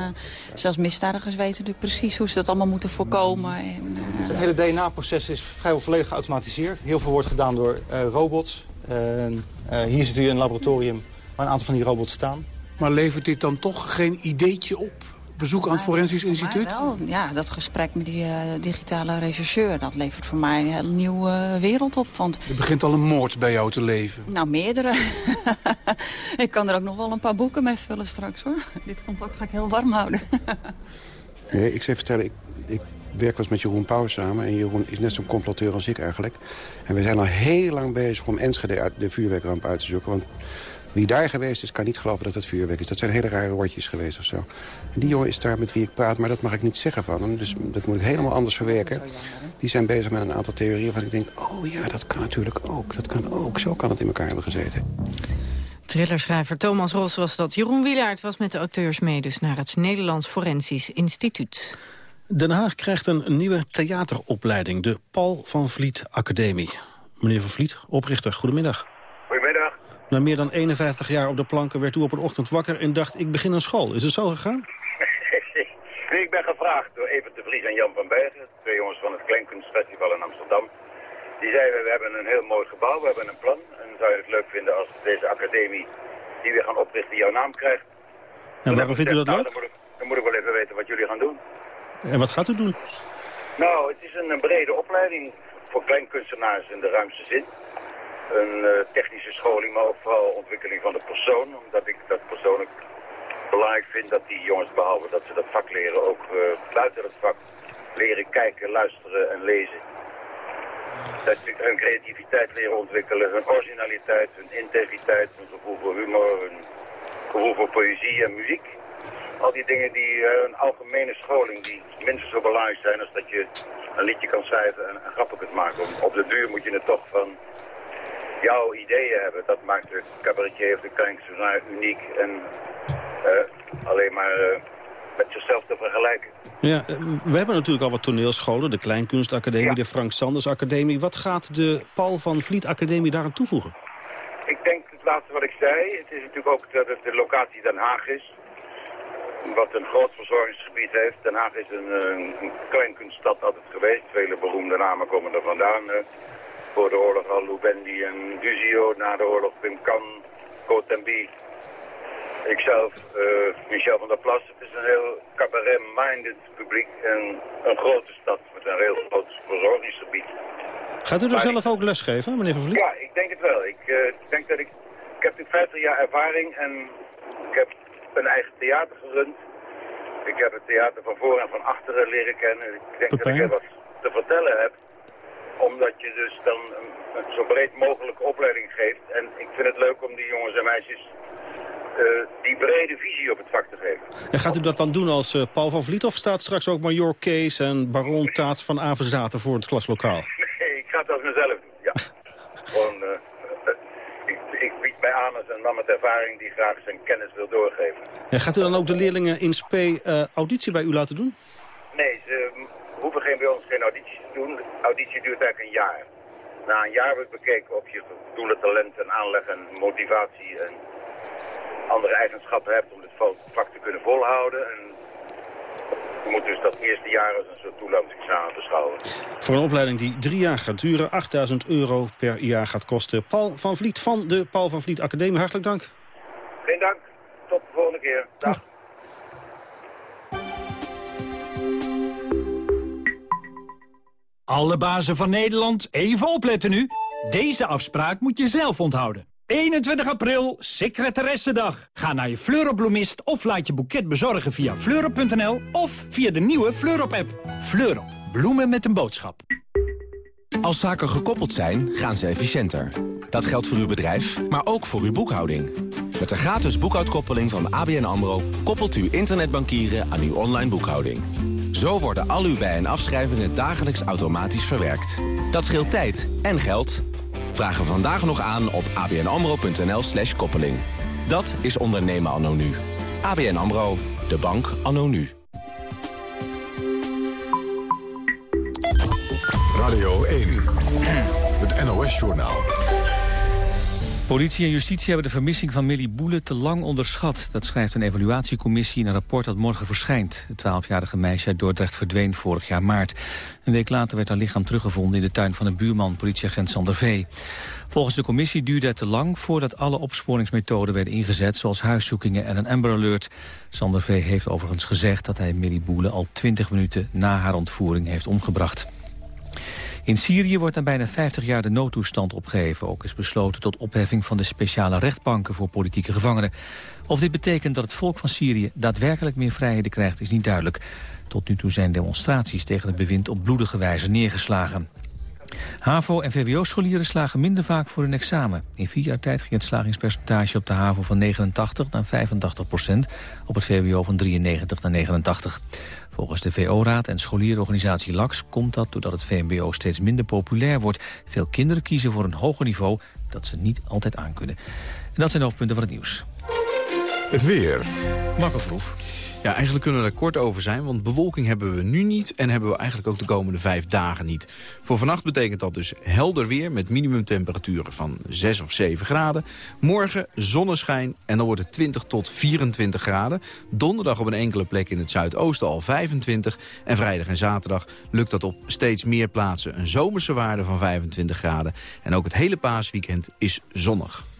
zelfs misdadigers weten natuurlijk precies hoe ze dat allemaal moeten voorkomen. En, eh, Het hele DNA-proces is vrijwel volledig geautomatiseerd. Heel veel wordt gedaan door eh, robots. En, eh, hier zit u in een laboratorium waar een aantal van die robots staan. Maar levert dit dan toch geen ideetje op? Bezoek aan het Forensisch Instituut? Wel, ja, dat gesprek met die eh, digitale rechercheur... dat levert voor mij een hele nieuwe eh, wereld op. Want, Er begint al een moord bij jou te leven. nou, meerdere. ik kan er ook nog wel een paar boeken mee vullen straks, hoor. Dit contact ga ik heel warm houden. nee, ik zou vertellen, ik, ik werk eens met Jeroen Pauw samen. En Jeroen is net zo'n comploteur als ik eigenlijk. En we zijn al heel lang bezig om Enschede uit, de vuurwerkramp uit te zoeken. Want wie daar geweest is, kan niet geloven dat het vuurwerk is. Dat zijn hele rare rotjes geweest of zo. En die jongen is daar met wie ik praat, maar dat mag ik niet zeggen van hem. Dus dat moet ik helemaal anders verwerken. Die zijn bezig met een aantal theorieën waarvan ik denk... oh ja, dat kan natuurlijk ook. Dat kan ook. Zo kan het in elkaar hebben gezeten. Thrillerschrijver Thomas Ros was dat. Jeroen Wielaert was met de auteurs mee dus naar het Nederlands Forensisch Instituut. Den Haag krijgt een nieuwe theateropleiding, de Paul van Vliet Academie. Meneer van Vliet, oprichter, goedemiddag. Goedemiddag. Na meer dan 51 jaar op de planken werd u op een ochtend wakker en dacht ik begin een school. Is het zo gegaan? Nee, ik ben gevraagd door Evert de Vries en Jan van Bergen, twee jongens van het Kleinkunstfestival in Amsterdam. Die zeiden, we hebben een heel mooi gebouw, we hebben een plan. En zou je het leuk vinden als deze academie, die we gaan oprichten, jouw naam krijgt? En waarom vindt u dat Nou, leuk? dan moet, ik, dan moet ik wel even weten wat jullie gaan doen. En wat gaat u doen? Nou, het is een, een brede opleiding voor kleinkunstenaars in de ruimste zin. Een eh, technische scholing, maar ook vooral ontwikkeling van de persoon. Omdat ik dat persoonlijk belangrijk vind dat die jongens, behalve dat ze dat vak leren, ook eh, buiten het vak leren kijken, luisteren en lezen. Dat ze hun creativiteit leren ontwikkelen, hun originaliteit, hun integriteit, hun gevoel voor humor, hun gevoel voor poëzie en muziek. Al die dingen die eh, een algemene scholing die minstens zo belangrijk zijn als dat je een liedje kan schrijven en, en grappen kunt maken. Om- Op de duur moet je het toch van jouw ideeën hebben. Dat maakt de cabaretier of de kleinkunstenaar uniek en eh, alleen maar eh, met zichzelf te vergelijken. Ja, we hebben natuurlijk al wat toneelscholen, de Kleinkunstacademie, de Frank Sanders Academie. Wat gaat de Paul van Vliet Academie daaraan toevoegen? Ik denk het laatste wat ik zei. Het is natuurlijk ook dat het de locatie Den Haag is. Wat een groot verzorgingsgebied heeft. Den Haag is een, eh, een kleinkunststad altijd geweest. Vele beroemde namen komen er vandaan. eh. voor de oorlog al Lou Bendy en Duzio. Na de oorlog Pim Kan, Cotembi. Ikzelf, eh, Michel van der Plas. Het is een heel cabaret-minded publiek. En een grote stad met een heel groot verzorgingsgebied. Gaat u er Maar zelf ook les geven, meneer van Vliet? Ja, ik denk het wel. Ik eh, denk dat ik... Ik heb natuurlijk 50 jaar ervaring en ik heb een eigen theater gerund. Ik heb het theater van voor en van achteren leren kennen. Ik denk dat ik er wat te vertellen heb. Omdat je dus dan een, een zo breed mogelijke opleiding geeft. En ik vind het leuk om die jongens en meisjes eh, die brede visie op het vak te geven. En gaat u dat dan doen als eh, Paul van Vliet of staat straks ook Major Kees en Baron Taats van Avenzaten voor het klaslokaal? Nee, ik ga het als mezelf doen, ja. Gewoon, eh, aan als een man met ervaring die graag zijn kennis wil doorgeven. En gaat u dan ook de leerlingen in SPE eh, auditie bij u laten doen? Nee, ze hoeven geen, bij ons geen audities te doen. De auditie duurt eigenlijk een jaar. na een jaar wordt bekeken of je doelen, talent en aanleg en motivatie en andere eigenschappen hebt om dit vak te kunnen volhouden. En je moet dus dat eerste jaar als een soort toelatingsexamen beschouwen. Voor een opleiding die drie jaar gaat duren, 8000 euro per jaar gaat kosten. Paul van Vliet van de Paul van Vliet Academie, hartelijk dank. Geen dank, tot de volgende keer. Dag. Alle bazen van Nederland, even opletten nu. Deze afspraak moet je zelf onthouden. 21 april, secretaressendag. Ga naar je Fleurop of laat je boeket bezorgen via fleurop.nl of via de nieuwe Fleurop-app. Fleurop, bloemen met een boodschap. Als zaken gekoppeld zijn, gaan ze efficiënter. Dat geldt voor uw bedrijf, maar ook voor uw boekhouding. Met de gratis boekhoudkoppeling van ABN AMRO... koppelt u internetbankieren aan uw online boekhouding. Zo worden al uw bij- en afschrijvingen dagelijks automatisch verwerkt. Dat scheelt tijd en geld. Vraag er vandaag nog aan op abnamro.nl slash koppeling. Dat is ondernemen anno nu. ABN AMRO, de bank anno nu. Radio 1, het NOS-journaal. Politie en justitie hebben de vermissing van Millie Boele te lang onderschat. Dat schrijft een evaluatiecommissie in een rapport dat morgen verschijnt. Het 12-jarige meisje uit Dordrecht verdween vorig jaar maart. Een week later werd haar lichaam teruggevonden in de tuin van een buurman, politieagent Sander V. Volgens de commissie duurde het te lang voordat alle opsporingsmethoden werden ingezet... zoals huiszoekingen en een Amber Alert. Sander V heeft overigens gezegd dat hij Millie Boele al 20 minuten na haar ontvoering heeft omgebracht. In Syrië wordt na bijna 50 jaar de noodtoestand opgeheven. Ook is besloten tot opheffing van de speciale rechtbanken voor politieke gevangenen. Of dit betekent dat het volk van Syrië daadwerkelijk meer vrijheden krijgt is niet duidelijk. Tot nu toe zijn demonstraties tegen het bewind op bloedige wijze neergeslagen. HAVO- en VWO-scholieren slagen minder vaak voor hun examen. In vier jaar tijd ging het slagingspercentage op de HAVO van 89 naar 85 procent, op het VWO van 93 naar 89. Volgens de VO-raad en scholierenorganisatie LAX komt dat doordat het VMBO steeds minder populair wordt. Veel kinderen kiezen voor een hoger niveau dat ze niet altijd aankunnen. En dat zijn de hoofdpunten van het nieuws. Het weer. Marco Vroeg. Ja, eigenlijk kunnen we er kort over zijn, want bewolking hebben we nu niet... en hebben we eigenlijk ook de komende vijf dagen niet. Voor vannacht betekent dat dus helder weer met minimumtemperaturen van 6 of 7 graden. Morgen zonneschijn en dan wordt het 20 tot 24 graden. Donderdag op een enkele plek in het zuidoosten al 25. En vrijdag en zaterdag lukt dat op steeds meer plaatsen een zomerse waarde van 25 graden. En ook het hele paasweekend is zonnig.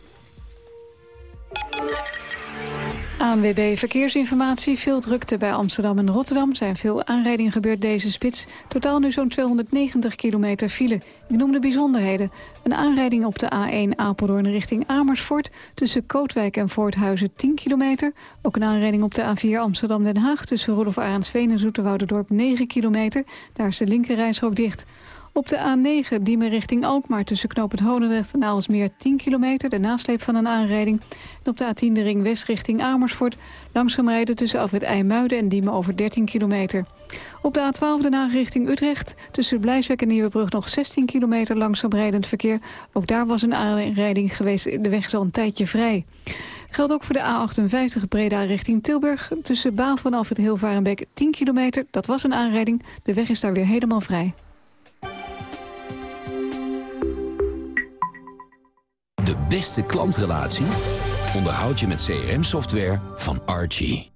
ANWB Verkeersinformatie. Veel drukte bij Amsterdam en Rotterdam. zijn veel aanrijdingen gebeurd deze spits. Totaal nu zo'n 290 kilometer file. Ik noem de bijzonderheden. Een aanrijding op de A1 Apeldoorn richting Amersfoort. Tussen Kootwijk en Voorthuizen 10 kilometer. Ook een aanrijding op de A4 Amsterdam-Den Haag. Tussen Rudolf Arendsveen en Zoeterwouderdorp 9 kilometer. Daar is de linkerrijstrook dicht. Op de A9 Diemen richting Alkmaar tussen Knoop het Honendrecht en Aalsmeer 10 kilometer. De nasleep van een aanrijding. En op de A10 de ring west richting Amersfoort. Langzaam rijden tussen Alfred IJmuiden en Diemen over 13 kilometer. Op de A12 de richting Utrecht. Tussen Blijswijk en Nieuwebrug nog 16 kilometer langzaam rijdend verkeer. Ook daar was een aanrijding geweest. De weg is al een tijdje vrij. Geldt ook voor de A58 Breda richting Tilburg. Tussen Baal en Alfred Hilvarenbeek 10 kilometer. Dat was een aanrijding. De weg is daar weer helemaal vrij. Beste klantrelatie onderhoud je met CRM-software van Archie.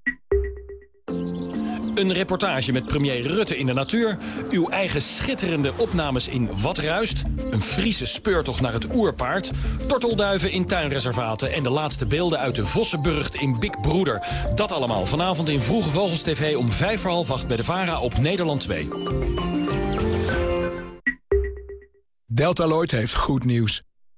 Een reportage met premier Rutte in de natuur. Uw eigen schitterende opnames in Wat Ruist. Een Friese speurtocht naar het oerpaard. Tortelduiven in tuinreservaten. En de laatste beelden uit de Vossenburgt in Big Broeder. Dat allemaal vanavond in Vroege Vogels TV om vijf voor half acht bij de VARA op Nederland 2. Deltaloid heeft goed nieuws.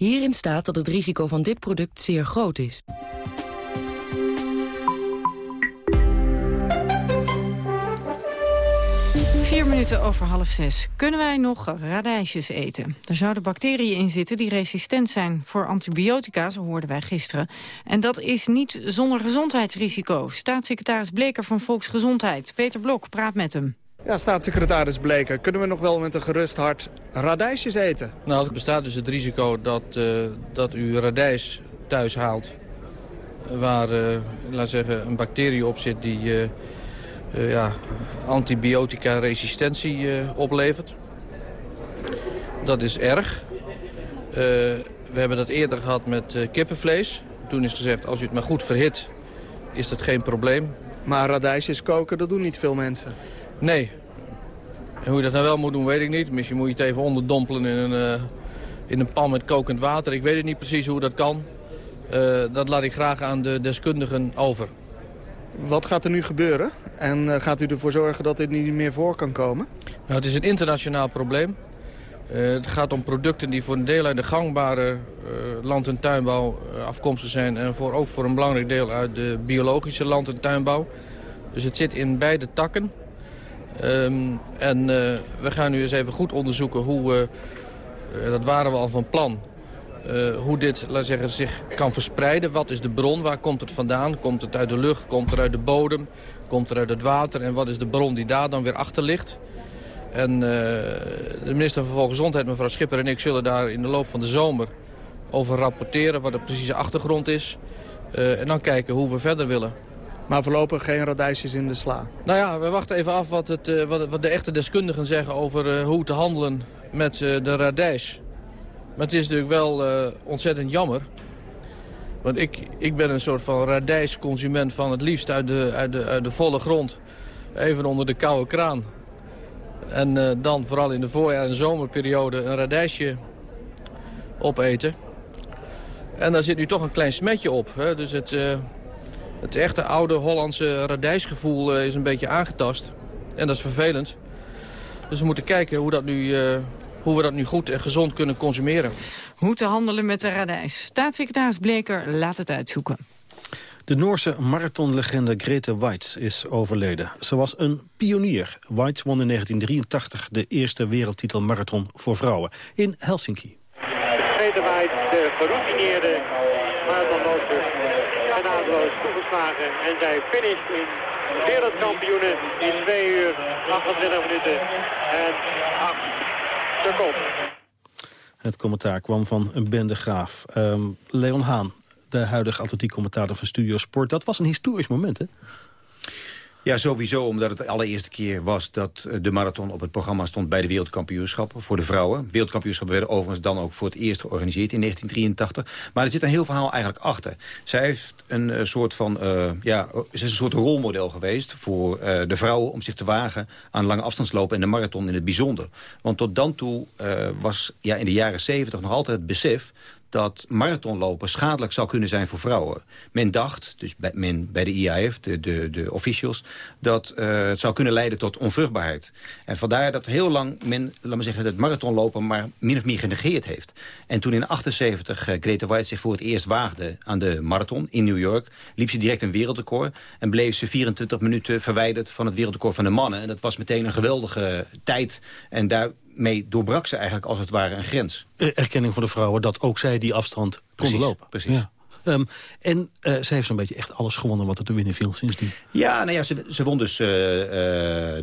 Hierin staat dat het risico van dit product zeer groot is. Vier minuten over half zes. Kunnen wij nog radijsjes eten? Er zouden bacteriën in zitten die resistent zijn voor antibiotica, zo hoorden wij gisteren. En dat is niet zonder gezondheidsrisico. Staatssecretaris Bleker van Volksgezondheid, Peter Blok, praat met hem. Ja, staatssecretaris Bleker, kunnen we nog wel met een gerust hart radijsjes eten? Nou, er bestaat dus het risico dat, uh, dat u radijs thuis haalt... waar, uh, laat zeggen, een bacterie op zit die... Uh, uh, ja, antibiotica-resistentie oplevert. Dat is erg. We hebben dat eerder gehad met kippenvlees. Toen is gezegd, als u het maar goed verhit, is dat geen probleem. Maar radijsjes koken, dat doen niet veel mensen. Nee. En hoe je dat nou wel moet doen, weet ik niet. Misschien moet je het even onderdompelen in een, in een pan met kokend water. Ik weet het niet precies hoe dat kan. dat laat ik graag aan de deskundigen over. Wat gaat er nu gebeuren? En uh, gaat u ervoor zorgen dat dit niet meer voor kan komen? Nou, het is een internationaal probleem. Uh, het gaat om producten die voor een deel uit de gangbare uh, land- en tuinbouw afkomstig zijn... en voor, ook voor een belangrijk deel uit de biologische land- en tuinbouw. Dus het zit in beide takken. Um, en we gaan nu eens even goed onderzoeken hoe... dat waren we al van plan uh, hoe dit laat zeggen, zich kan verspreiden. Wat is de bron? Waar komt het vandaan? Komt het uit de lucht? Komt het uit de bodem? Komt het uit het water? En wat is de bron die daar dan weer achter ligt? En uh, de minister van Volksgezondheid, mevrouw Schipper en ik... zullen daar in de loop van de zomer over rapporteren... wat de precieze achtergrond is. Uh, en dan kijken hoe we verder willen. Maar voorlopig geen radijsjes in de sla? Nou ja, we wachten even af wat, het, wat, wat de echte deskundigen zeggen... over hoe te handelen met de radijs. Maar het is natuurlijk wel ontzettend jammer. Want ik, ik ben een soort van radijsconsument van het liefst uit de, uit, de, uit de volle grond. Even onder de koude kraan. En dan vooral in de voorjaar- en zomerperiode een radijsje opeten. En daar zit nu toch een klein smetje op. Hè? Dus het, het echte oude Hollandse radijsgevoel is een beetje aangetast. En dat is vervelend. Dus we moeten kijken hoe dat nu hoe we dat nu goed en gezond kunnen consumeren. Hoe te handelen met de radijs. Staatssecretaris Bleker laat het uitzoeken. De Noorse marathonlegende Grete Weitz is overleden. Ze was een pionier. Weitz won in 1983 de eerste wereldtitel marathon voor vrouwen in Helsinki. Grete Weitz, de geroutineerde En zij finisht in wereldkampioenen in 2 uur, 28 minuten en 8 het commentaar kwam van een bende graaf. Um, Leon Haan, de huidige atletiek commentator van Studio Sport. Dat was een historisch moment, hè? Ja, sowieso, omdat het de allereerste keer was dat eh, de marathon op het programma stond bij de wereldkampioenschappen voor de vrouwen. Wereldkampioenschappen werden overigens dan ook voor het eerst georganiseerd in 1983. Maar er zit een heel verhaal eigenlijk achter. Zij heeft een uh, soort van, uh, ja, ze is een soort rolmodel geweest voor de vrouwen om zich te wagen aan lange afstandslopen en de marathon in het bijzonder. Want tot dan toe was ja, in de jaren 70 nog altijd het besef dat marathonlopen schadelijk zou kunnen zijn voor vrouwen. Men dacht, dus bij, men, bij de IAF, de, de, de officials... dat uh, het zou kunnen leiden tot onvruchtbaarheid. En vandaar dat heel lang men, laat maar zeggen... het marathonlopen maar min of meer genegeerd heeft. En toen in 78 uh, Greta White zich voor het eerst waagde aan de marathon in New York... liep ze direct een wereldrecord en bleef ze 24 minuten verwijderd... van het wereldrecord van de mannen. En dat was meteen een geweldige tijd. En daar mee doorbrak ze eigenlijk als het ware een grens. Erkenning voor de vrouwen dat ook zij die afstand konden lopen. Precies. Ja. Um, en uh, ze heeft zo'n beetje echt alles gewonnen wat er te winnen viel sindsdien. Ja, nou ja, ze, ze won dus uh, uh,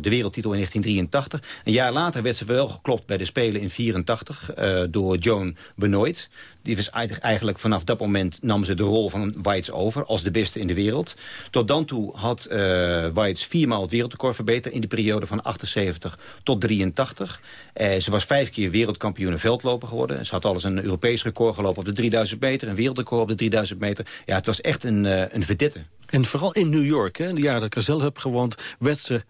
de wereldtitel in 1983. Een jaar later werd ze wel geklopt bij de Spelen in 84 door Joan Benoit. Die was eigenlijk vanaf dat moment nam ze de rol van Weitz over als de beste in de wereld. Tot dan toe had uh, Weitz viermaal het wereldrecord verbeterd in de periode van 78 tot 83. Uh, ze was vijf keer wereldkampioen veldlopen geworden. Ze had alles een Europees record gelopen op de 3000 meter, een wereldrecord op de 3000 meter. Ja, het was echt een, uh, een. En vooral in New York, hè, de jaren dat ik er zelf heb gewoond... Werd ze,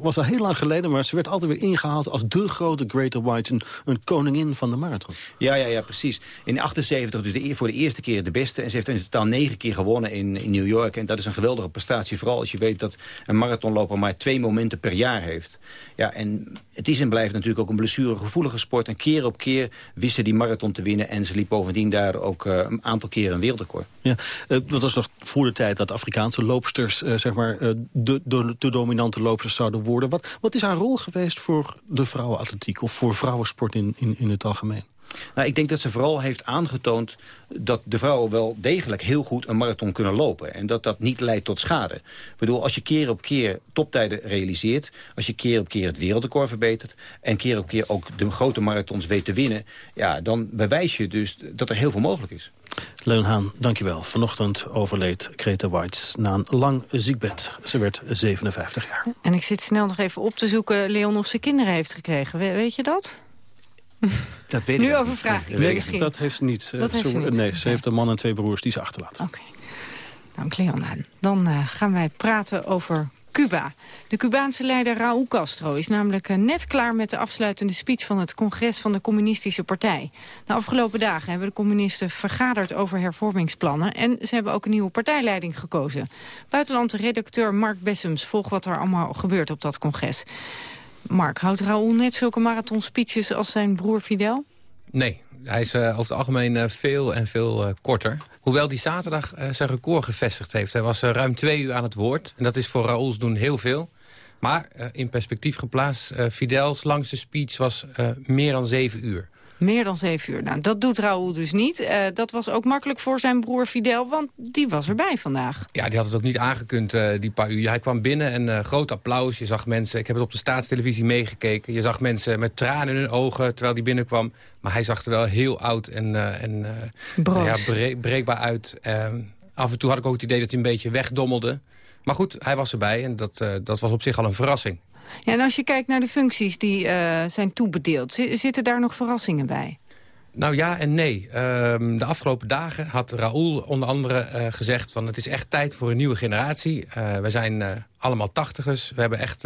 was al heel lang geleden, maar ze werd altijd weer ingehaald... als de grote Greater White, een, een koningin van de marathon. Ja, ja, ja, precies. In 78 dus de, voor de eerste keer de beste. En ze heeft in totaal negen keer gewonnen in, in New York. En dat is een geweldige prestatie. Vooral als je weet dat een marathonloper maar twee momenten per jaar heeft. Ja, en het is en blijft natuurlijk ook een blessuregevoelige sport. En keer op keer wist ze die marathon te winnen. En ze liep bovendien daar ook uh, een aantal keren een wereldrecord. Ja, uh, dat was nog voor de tijd dat Afrika Amerikaanse loopsters... zeg maar, de, de, de, dominante loopsters zouden worden. Wat, wat is haar rol geweest voor de vrouwenatletiek... of voor vrouwensport in, in, in het algemeen? Nou, ik denk dat ze vooral heeft aangetoond dat de vrouwen wel degelijk heel goed een marathon kunnen lopen. En dat dat niet leidt tot schade. Ik bedoel, als je keer op keer toptijden realiseert... als je keer op keer het wereldrecord verbetert... en keer op keer ook de grote marathons weet te winnen... ja, dan bewijs je dus dat er heel veel mogelijk is. Leon Haan, dankjewel. Vanochtend overleed Greta Whites na een lang ziekbed. Ze werd 57 jaar. En ik zit snel nog even op te zoeken, Leon, of ze kinderen heeft gekregen. weet je dat? Dat weet nu ik over vragen. Nee, misschien. dat heeft ze niet. Dat heeft ze niet. Nee, ze heeft een man en twee broers die ze achterlaat. Oké. Dank Leon. Dan uh, gaan wij praten over Cuba. De Cubaanse leider Raúl Castro is namelijk uh, net klaar met de afsluitende speech van het congres van de communistische partij. De afgelopen dagen hebben de communisten vergaderd over hervormingsplannen en ze hebben ook een nieuwe partijleiding gekozen. Buitenlandse redacteur Mark Bessems volgt wat er allemaal gebeurt op dat congres. Mark, houdt Raoul net zulke marathon speeches als zijn broer Fidel? Nee, hij is uh, over het algemeen uh, veel en veel uh, korter. Hoewel hij zaterdag zijn record gevestigd heeft. Hij was ruim twee uur aan het woord. En dat is voor Raoul's doen heel veel. Maar in perspectief geplaatst, Fidels langste speech was meer dan zeven uur. Meer dan zeven uur. Nou, dat doet Raoul dus niet. Uh, dat was ook makkelijk voor zijn broer Fidel, want die was erbij vandaag. Ja, die had het ook niet aangekund, uh, die paar uur. Hij kwam binnen en uh, groot applaus. Je zag mensen, ik heb het op de staatstelevisie meegekeken. Je zag mensen met tranen in hun ogen terwijl hij binnenkwam. Maar hij zag er wel heel oud en, en ja, bre breekbaar uit. Af en toe had ik ook het idee dat hij een beetje wegdommelde. Maar goed, hij was erbij en dat, dat was op zich al een verrassing. Ja, en als je kijkt naar de functies die uh, zijn toebedeeld... zitten daar nog verrassingen bij? Nou ja en nee. Um, de afgelopen dagen had Raoul onder andere uh, gezegd... van het is echt tijd voor een nieuwe generatie. Uh, we zijn allemaal tachtigers. We hebben echt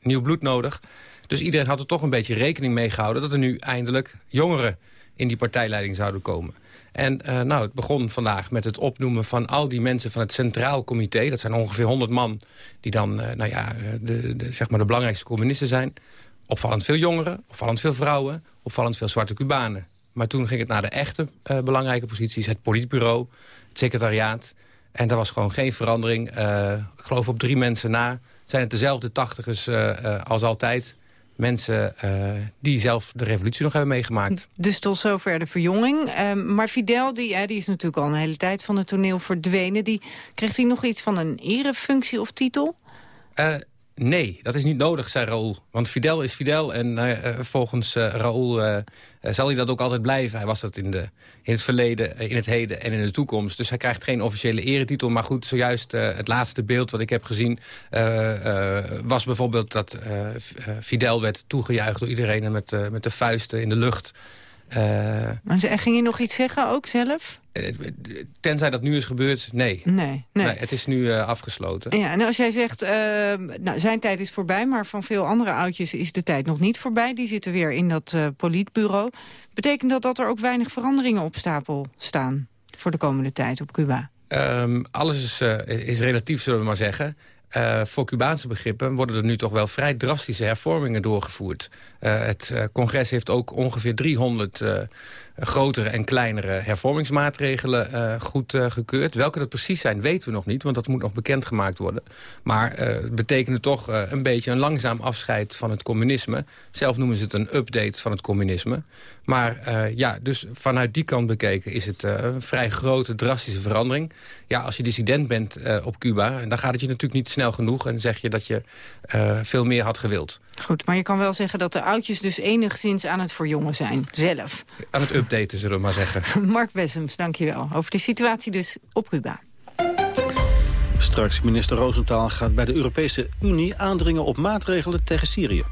nieuw bloed nodig. Dus iedereen had er toch een beetje rekening mee gehouden... dat er nu eindelijk jongeren in die partijleiding zouden komen. En uh, nou, het begon vandaag met het opnoemen van al die mensen van het Centraal Comité. Dat zijn ongeveer 100 man die dan uh, nou ja, de, de, zeg maar de belangrijkste communisten zijn. Opvallend veel jongeren, opvallend veel vrouwen, opvallend veel zwarte Cubanen. Maar toen ging het naar de echte belangrijke posities. Het politbureau, het secretariaat. En daar was gewoon geen verandering. ik geloof op drie mensen na zijn het dezelfde tachtigers als altijd mensen uh, die zelf de revolutie nog hebben meegemaakt. Dus tot zover de verjonging. Uh, maar Fidel, die, uh, die is natuurlijk al een hele tijd van het toneel verdwenen. Die, kreeg hij nog iets van een erefunctie of titel? Nee, dat is niet nodig, zei Raoul. Want Fidel is Fidel en uh, volgens Raoul zal hij dat ook altijd blijven. Hij was dat in, de, in het verleden, in het heden en in de toekomst. Dus hij krijgt geen officiële eretitel. Maar goed, zojuist het laatste beeld wat ik heb gezien... was bijvoorbeeld dat Fidel werd toegejuicht door iedereen... met, met de vuisten in de lucht... maar ging je nog iets zeggen ook zelf? Tenzij dat nu is gebeurd, nee. Nee, nee. nee het is nu uh, afgesloten. Ja, en als jij zegt, uh, nou, zijn tijd is voorbij... maar van veel andere oudjes is de tijd nog niet voorbij. Die zitten weer in dat uh, politbureau. Betekent dat dat er ook weinig veranderingen op stapel staan... voor de komende tijd op Cuba? Um, alles is, is relatief, zullen we maar zeggen. Uh, voor Cubaanse begrippen worden er nu toch wel vrij drastische hervormingen doorgevoerd. Uh, het uh, congres heeft ook ongeveer 300 grotere en kleinere hervormingsmaatregelen goed gekeurd. Welke dat precies zijn, weten we nog niet, want dat moet nog bekendgemaakt worden. Maar het betekende toch een beetje een langzaam afscheid van het communisme. Zelf noemen ze het een update van het communisme. Maar ja, dus vanuit die kant bekeken is het een vrij grote, drastische verandering. Ja, als je dissident bent op Cuba, dan gaat het je natuurlijk niet snel genoeg... en zeg je dat je veel meer had gewild. Goed, maar je kan wel zeggen dat de oudjes dus enigszins aan het verjongen zijn, zelf. Aan het updaten, zullen we maar zeggen. Mark Bessems, dankjewel. Over de situatie dus op Cuba. Straks minister Roosentaal gaat bij de Europese Unie aandringen op maatregelen tegen Syrië.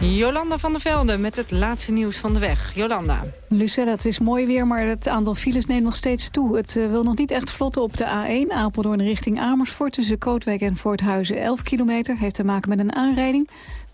Jolanda van der Velde met het laatste nieuws van de weg. Jolanda. Lucella, het is mooi weer, maar het aantal files neemt nog steeds toe. Het uh, wil nog niet echt vlotten op de A1, Apeldoorn richting Amersfoort... tussen Kootwijk en Voorthuizen 11 kilometer. Heeft te maken met een aanrijding.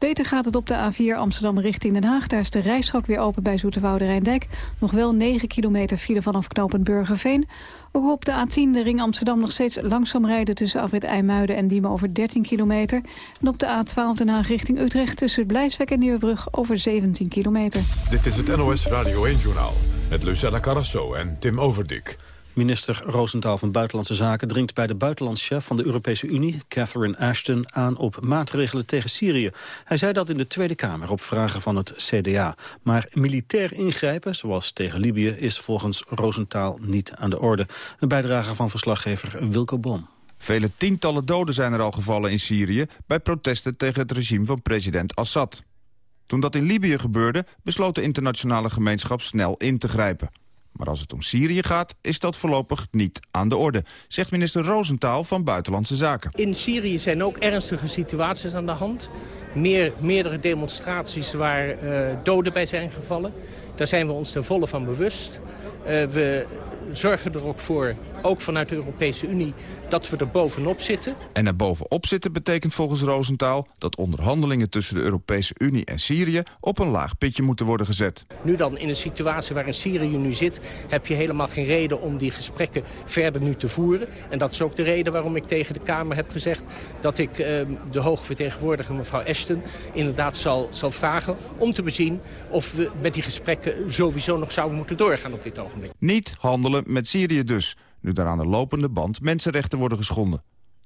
Beter gaat het op de A4 Amsterdam richting Den Haag. Daar is de rijstrook weer open bij Zoeterwoude Rijndijk. Nog wel 9 kilometer file vanaf knooppunt Burgerveen. Ook op de A10 de ring Amsterdam nog steeds langzaam rijden... tussen Afrit IJmuiden en Diemen over 13 kilometer. En op de A12 Den Haag richting Utrecht... tussen Blijswijk en Nieuwebrug over 17 kilometer. Dit is het NOS Radio 1-journaal met Lucella Carrasso en Tim Overdik. Minister Roosentaal van Buitenlandse Zaken dringt bij de buitenlandschef van de Europese Unie, Catherine Ashton, aan op maatregelen tegen Syrië. Hij zei dat in de Tweede Kamer op vragen van het CDA. Maar militair ingrijpen, zoals tegen Libië, is volgens Roosentaal niet aan de orde. Een bijdrage van verslaggever Wilco Bom. Vele tientallen doden zijn er al gevallen in Syrië... bij protesten tegen het regime van president Assad. Toen dat in Libië gebeurde, besloot de internationale gemeenschap snel in te grijpen. Maar als het om Syrië gaat, is dat voorlopig niet aan de orde... zegt minister Roosentaal van Buitenlandse Zaken. In Syrië zijn ook ernstige situaties aan de hand. Meer, meerdere demonstraties waar uh, doden bij zijn gevallen. Daar zijn we ons ten volle van bewust. Uh, we zorgen er ook voor, ook vanuit de Europese Unie, dat we er bovenop zitten. En er bovenop zitten betekent volgens Roosentaal... dat onderhandelingen tussen de Europese Unie en Syrië... op een laag pitje moeten worden gezet. Nu dan, in een situatie waarin Syrië nu zit... heb je helemaal geen reden om die gesprekken verder nu te voeren. En dat is ook de reden waarom ik tegen de Kamer heb gezegd... dat ik eh, de hoogvertegenwoordiger mevrouw Ashton inderdaad zal, zal vragen... om te bezien of we met die gesprekken sowieso nog zouden moeten doorgaan op dit ogenblik. Niet handelen met Syrië dus nu daar aan de lopende band mensenrechten worden geschonden.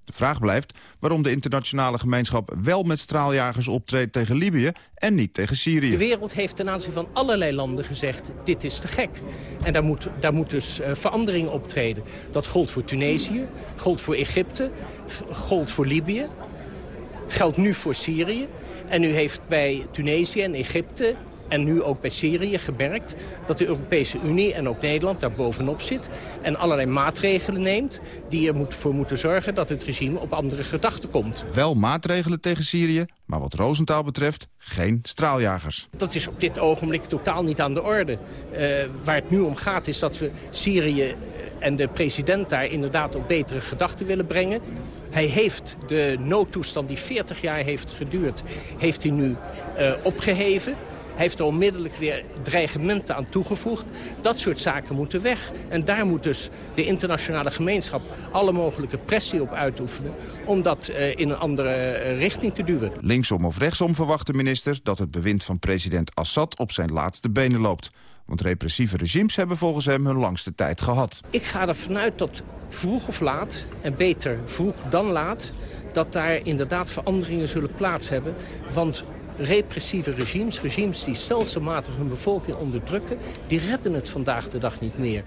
De vraag blijft waarom de internationale gemeenschap wel met straaljagers optreedt tegen Libië en niet tegen Syrië. De wereld heeft ten aanzien van allerlei landen gezegd, dit is te gek. En daar moet, daar moet dus uh, verandering optreden. Dat gold voor Tunesië, gold voor Egypte, gold voor Libië, geldt nu voor Syrië. En u heeft bij Tunesië en Egypte en nu ook bij Syrië gemerkt dat de Europese Unie en ook Nederland daar bovenop zit... en allerlei maatregelen neemt die ervoor moeten zorgen dat het regime op andere gedachten komt. Wel maatregelen tegen Syrië, maar wat Roosentaal betreft geen straaljagers. Dat is op dit ogenblik totaal niet aan de orde. Uh, waar het nu om gaat is dat we Syrië en de president daar inderdaad op betere gedachten willen brengen. Hij heeft de noodtoestand die 40 jaar heeft geduurd, heeft hij nu uh, opgeheven heeft er onmiddellijk weer dreigementen aan toegevoegd. Dat soort zaken moeten weg. En daar moet dus de internationale gemeenschap alle mogelijke pressie op uitoefenen... om dat uh, in een andere uh, richting te duwen. Linksom of rechtsom verwacht de minister dat het bewind van president Assad op zijn laatste benen loopt. Want repressieve regimes hebben volgens hem hun langste tijd gehad. Ik ga ervan uit dat vroeg of laat, en beter vroeg dan laat... dat daar inderdaad veranderingen zullen plaats hebben. Want repressieve regimes, regimes die stelselmatig hun bevolking onderdrukken... die redden het vandaag de dag niet meer.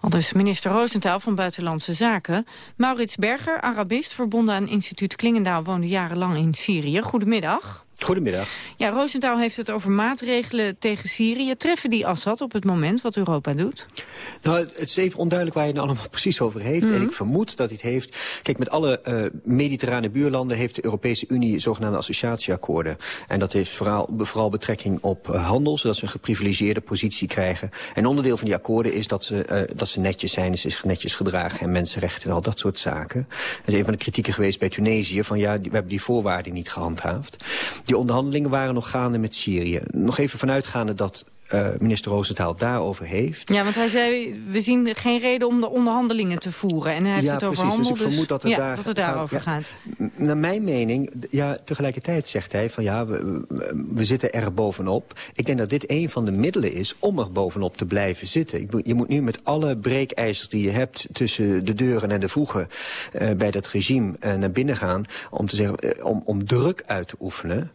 Al dus minister Roosentaal van Buitenlandse Zaken. Maurits Berger, Arabist, verbonden aan instituut Klingendaal... woonde jarenlang in Syrië. Goedemiddag. Goedemiddag. Ja, Roosentaal heeft het over maatregelen tegen Syrië. Treffen die Assad op het moment wat Europa doet? Nou, het is even onduidelijk waar je het nou allemaal precies over heeft. En mhm. ik vermoed dat hij het heeft... Kijk, met alle uh, mediterrane buurlanden heeft de Europese Unie zogenaamde associatieakkoorden. En dat heeft vooral, vooral betrekking op uh, handel, zodat ze een geprivilegeerde positie krijgen. En onderdeel van die akkoorden is dat ze, uh, dat ze netjes zijn, zich netjes gedragen en mensenrechten en al dat soort zaken. Dat is een van de kritieken geweest bij Tunesië, van ja, we hebben die voorwaarden niet gehandhaafd. Die onderhandelingen waren nog gaande met Syrië. Nog even vanuitgaande dat uh, minister Roosentaal daarover heeft. Ja, want hij zei, we zien geen reden om de onderhandelingen te voeren. En hij heeft ja, het over precies, handel, dus ik vermoed dat het, ja, daar dat het daarover gaat. Ja, naar mijn mening, ja, tegelijkertijd zegt hij van ja, we, we zitten er bovenop. Ik denk dat dit een van de middelen is om er bovenop te blijven zitten. Je moet nu met alle breekijzers die je hebt tussen de deuren en de voegen uh, bij dat regime uh, naar binnen gaan om, te zeggen, om, om druk uit te oefenen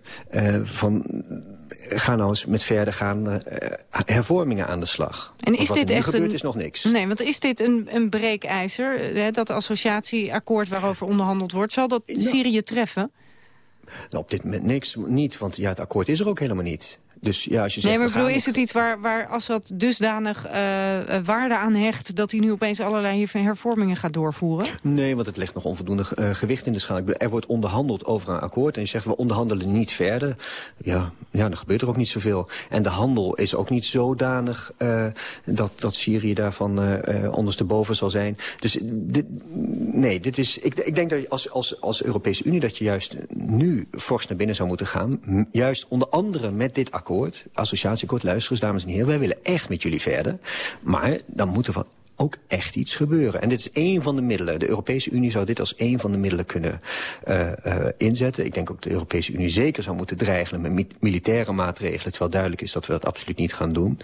van ga nou eens met verder gaan uh, hervormingen aan de slag. En is wat dit er nu echt gebeurt een... is nog niks. Nee, want is dit een, een breekijzer, hè, dat associatieakkoord waarover onderhandeld wordt? Zal dat Syrië treffen? Nou, op dit moment niks, niet, want ja, het akkoord is er ook helemaal niet. Dus ja, als je zegt, nee, maar bedoel, is het iets waar, waar Assad dusdanig uh, waarde aan hecht... dat hij nu opeens allerlei hervormingen gaat doorvoeren? Nee, want het legt nog onvoldoende uh, gewicht in de schaal. Er wordt onderhandeld over een akkoord en je zegt we onderhandelen niet verder. Ja, ja dan gebeurt er ook niet zoveel. En de handel is ook niet zodanig uh, dat, dat Syrië daarvan ondersteboven zal zijn. Dus dit, nee, dit is, ik, ik denk dat je als, als, als Europese Unie dat je juist nu fors naar binnen zou moeten gaan. Juist onder andere met dit akkoord akkoord, associatieakkoord, luister eens dames en heren, wij willen echt met jullie verder. Maar dan moet er ook echt iets gebeuren. En dit is één van de middelen. De Europese Unie zou dit als één van de middelen kunnen uh, uh, inzetten. Ik denk ook de Europese Unie zeker zou moeten dreigen met militaire maatregelen... terwijl duidelijk is dat we dat absoluut niet gaan doen.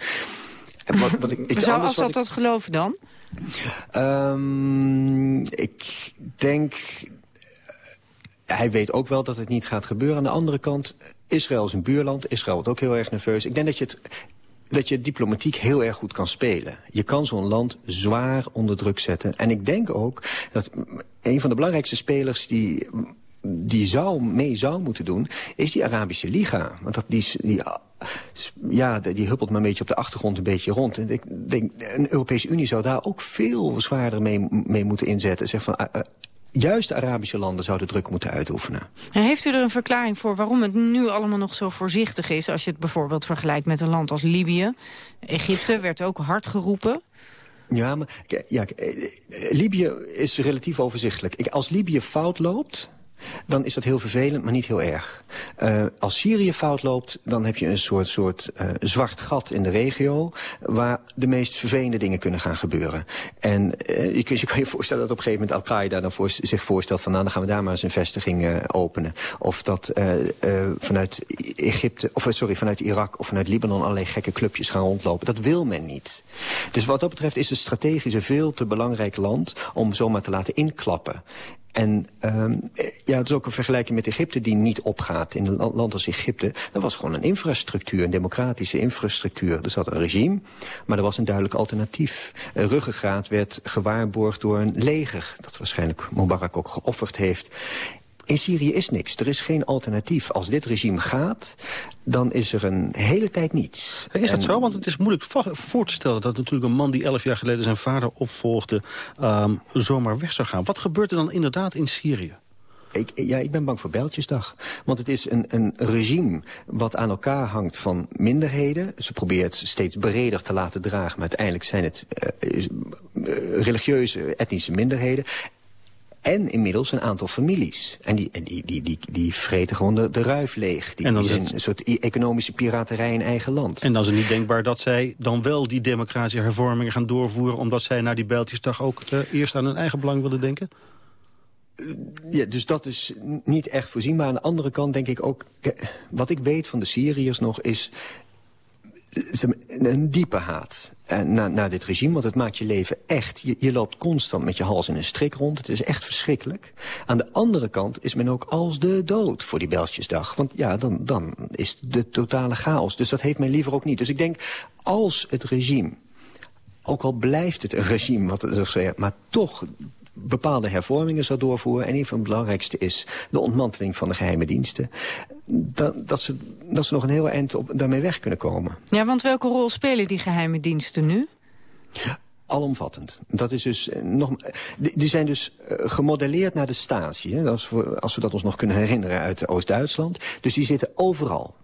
Wat, wat ik, Zou Assad dat geloven dan? Um, ik denk... Hij weet ook wel dat het niet gaat gebeuren. Aan de andere kant, Israël is een buurland. Israël wordt ook heel erg nerveus. Ik denk dat je het dat je diplomatiek heel erg goed kan spelen. Je kan zo'n land zwaar onder druk zetten. En ik denk ook dat een van de belangrijkste spelers die die zou, mee zou moeten doen, is die Arabische Liga. Want dat, die, die, ja, die huppelt maar een beetje op de achtergrond een beetje rond. En ik denk, een Europese Unie zou daar ook veel zwaarder mee, mee moeten inzetten. Zeg van, uh, juist de Arabische landen zouden druk moeten uitoefenen. En heeft u er een verklaring voor waarom het nu allemaal nog zo voorzichtig is... als je het bijvoorbeeld vergelijkt met een land als Libië? Egypte werd ook hard geroepen. Ja, maar ja, eh, Libië is relatief overzichtelijk. Als Libië fout loopt dan is dat heel vervelend, maar niet heel erg. Uh, als Syrië fout loopt, dan heb je een soort, soort uh, zwart gat in de regio... waar de meest vervelende dingen kunnen gaan gebeuren. En uh, je, je kan je voorstellen dat op een gegeven moment Al-Qaeda dan voor, zich voorstelt... van nou, dan gaan we daar maar eens een vestiging openen. Of dat vanuit Egypte, of sorry, vanuit Irak of vanuit Libanon... allerlei gekke clubjes gaan rondlopen. Dat wil men niet. Dus wat dat betreft is het strategisch een veel te belangrijk land... om zomaar te laten inklappen. En um, ja, het is ook een vergelijking met Egypte die niet opgaat. In een land als Egypte, dat was gewoon een infrastructuur, een democratische infrastructuur. Er zat een regime, maar er was een duidelijk alternatief. Een ruggengraat werd gewaarborgd door een leger, dat waarschijnlijk Mubarak ook geofferd heeft. In Syrië is niks. Er is geen alternatief. Als dit regime gaat, dan is er een hele tijd niets. Is dat zo? Want het is moeilijk voor te stellen... dat natuurlijk een man die elf jaar geleden zijn vader opvolgde... Um, zomaar weg zou gaan. Wat gebeurt er dan inderdaad in Syrië? Ik, ja, ik ben bang voor Bijltjesdag. Want het is een, een regime wat aan elkaar hangt van minderheden. Ze probeert steeds breder te laten dragen, maar uiteindelijk zijn het uh, religieuze, etnische minderheden. En inmiddels een aantal families. En die, die, die, die, die vreten gewoon de, de ruif leeg. Die, en dan zijn een soort economische piraterij in eigen land. En dan is het niet denkbaar dat zij dan wel die democratische hervormingen gaan doorvoeren... omdat zij naar die Bijltjesdag ook uh, eerst aan hun eigen belang willen denken? Uh, ja, dus dat is niet echt voorzienbaar. Aan de andere kant denk ik ook... Wat ik weet van de Syriërs nog is een diepe haat naar, naar dit regime. Want het maakt je leven echt... Je, loopt constant met je hals in een strik rond. Het is echt verschrikkelijk. Aan de andere kant is men ook als de dood voor die Beltjesdag. Want ja, dan, dan is de totale chaos. Dus dat heeft men liever ook niet. Dus ik denk, als het regime... Ook al blijft het een regime, wat het maar toch bepaalde hervormingen zou doorvoeren. En een van de belangrijkste is de ontmanteling van de geheime diensten. Dat, dat, ze, dat ze nog een heel eind op, daarmee weg kunnen komen. Ja, want welke rol spelen die geheime diensten nu? alomvattend. Dat is dus eh, nog, die zijn dus eh, gemodelleerd naar de Stasi. Hè, als, we, als we dat ons nog kunnen herinneren uit Oost-Duitsland. Dus die zitten overal.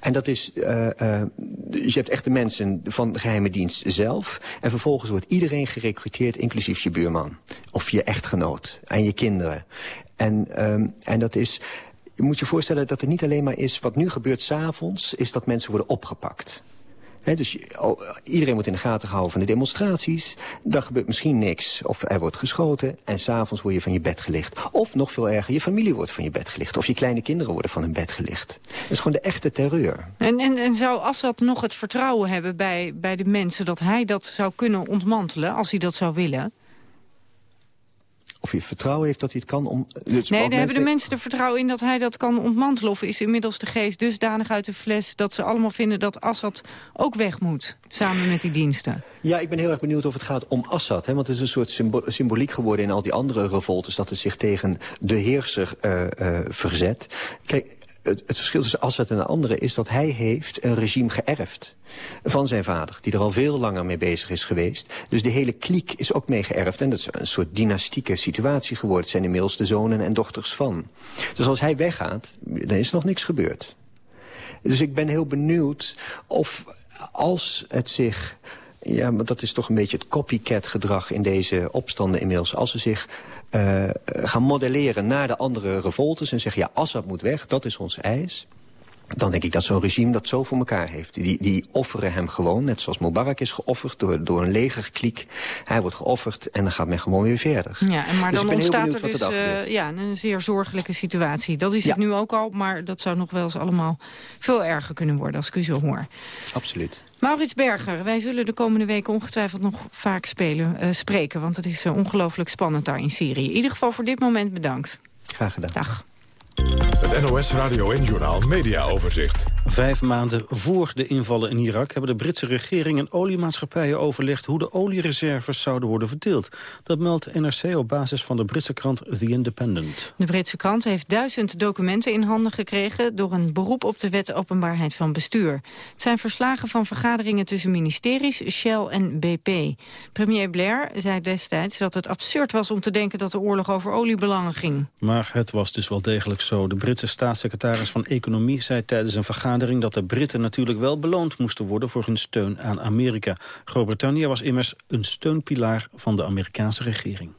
En dat is, uh, uh, je hebt echt de mensen van de geheime dienst zelf. En vervolgens wordt iedereen gerecruiteerd, inclusief je buurman. Of je echtgenoot en je kinderen. En, um, en dat is... Je moet je voorstellen dat het niet alleen maar is... wat nu gebeurt s'avonds, is dat mensen worden opgepakt dus iedereen moet in de gaten houden van de demonstraties. Dan gebeurt misschien niks. Of er wordt geschoten en s'avonds word je van je bed gelicht. Of nog veel erger, je familie wordt van je bed gelicht. Of je kleine kinderen worden van hun bed gelicht. Dat is gewoon de echte terreur. En, en, en zou Assad nog het vertrouwen hebben bij, bij de mensen... dat hij dat zou kunnen ontmantelen als hij dat zou willen? Of hij vertrouwen heeft dat hij het kan om... Dus nee, daar hebben de mensen er vertrouwen in dat hij dat kan ontmantelen. Of is inmiddels de geest dusdanig uit de fles... dat ze allemaal vinden dat Assad ook weg moet, samen met die diensten? Ja, ik ben heel erg benieuwd of het gaat om Assad. Hè, want het is een soort symboliek geworden in al die andere revoltes... dat het zich tegen de heerser uh, uh, verzet. Kijk, het, verschil tussen Assad en de anderen is dat hij heeft een regime geërfd van zijn vader, die er al veel langer mee bezig is geweest. Dus de hele kliek is ook mee geërfd en dat is een soort dynastieke situatie geworden. Het zijn inmiddels de zonen en dochters van. Dus als hij weggaat, dan is nog niks gebeurd. Dus ik ben heel benieuwd of als het zich ja, maar dat is toch een beetje het copycat gedrag in deze opstanden inmiddels. Als ze zich uh, gaan modelleren naar de andere revoltes en zeggen... ja, Assad moet weg, dat is ons eis. Dan denk ik dat zo'n regime dat zo voor elkaar heeft. Die, die offeren hem gewoon, net zoals Mubarak is geofferd... door, door een legerkliek. Hij wordt geofferd en dan gaat men gewoon weer verder. Ja, en maar Dus dan ontstaat er dus eh, ja, een zeer zorgelijke situatie. Dat is het nu ook al, maar dat zou nog wel eens allemaal veel erger kunnen worden... als ik u zo hoor. Absoluut. Maurits Berger, wij zullen de komende weken ongetwijfeld nog vaak spelen, eh, spreken... want het is eh, ongelooflijk spannend daar in Syrië. In ieder geval voor dit moment bedankt. Graag gedaan. Dag. Het NOS Radio en Journaal Media Overzicht. Vijf maanden voor de invallen in Irak hebben de Britse regering en oliemaatschappijen overlegd hoe de oliereserves zouden worden verdeeld. Dat meldt NRC op basis van de Britse krant The Independent. De Britse krant heeft duizend documenten in handen gekregen... door een beroep op de wet openbaarheid van bestuur. Het zijn verslagen van vergaderingen tussen ministeries, Shell en BP. Premier Blair zei destijds dat het absurd was om te denken... dat de oorlog over oliebelangen ging. Maar het was dus wel degelijk zo. De Britse staatssecretaris van Economie zei tijdens een vergadering... dat de Britten natuurlijk wel beloond moesten worden voor hun steun aan Amerika. Groot-Brittannië was immers een steunpilaar van de Amerikaanse regering.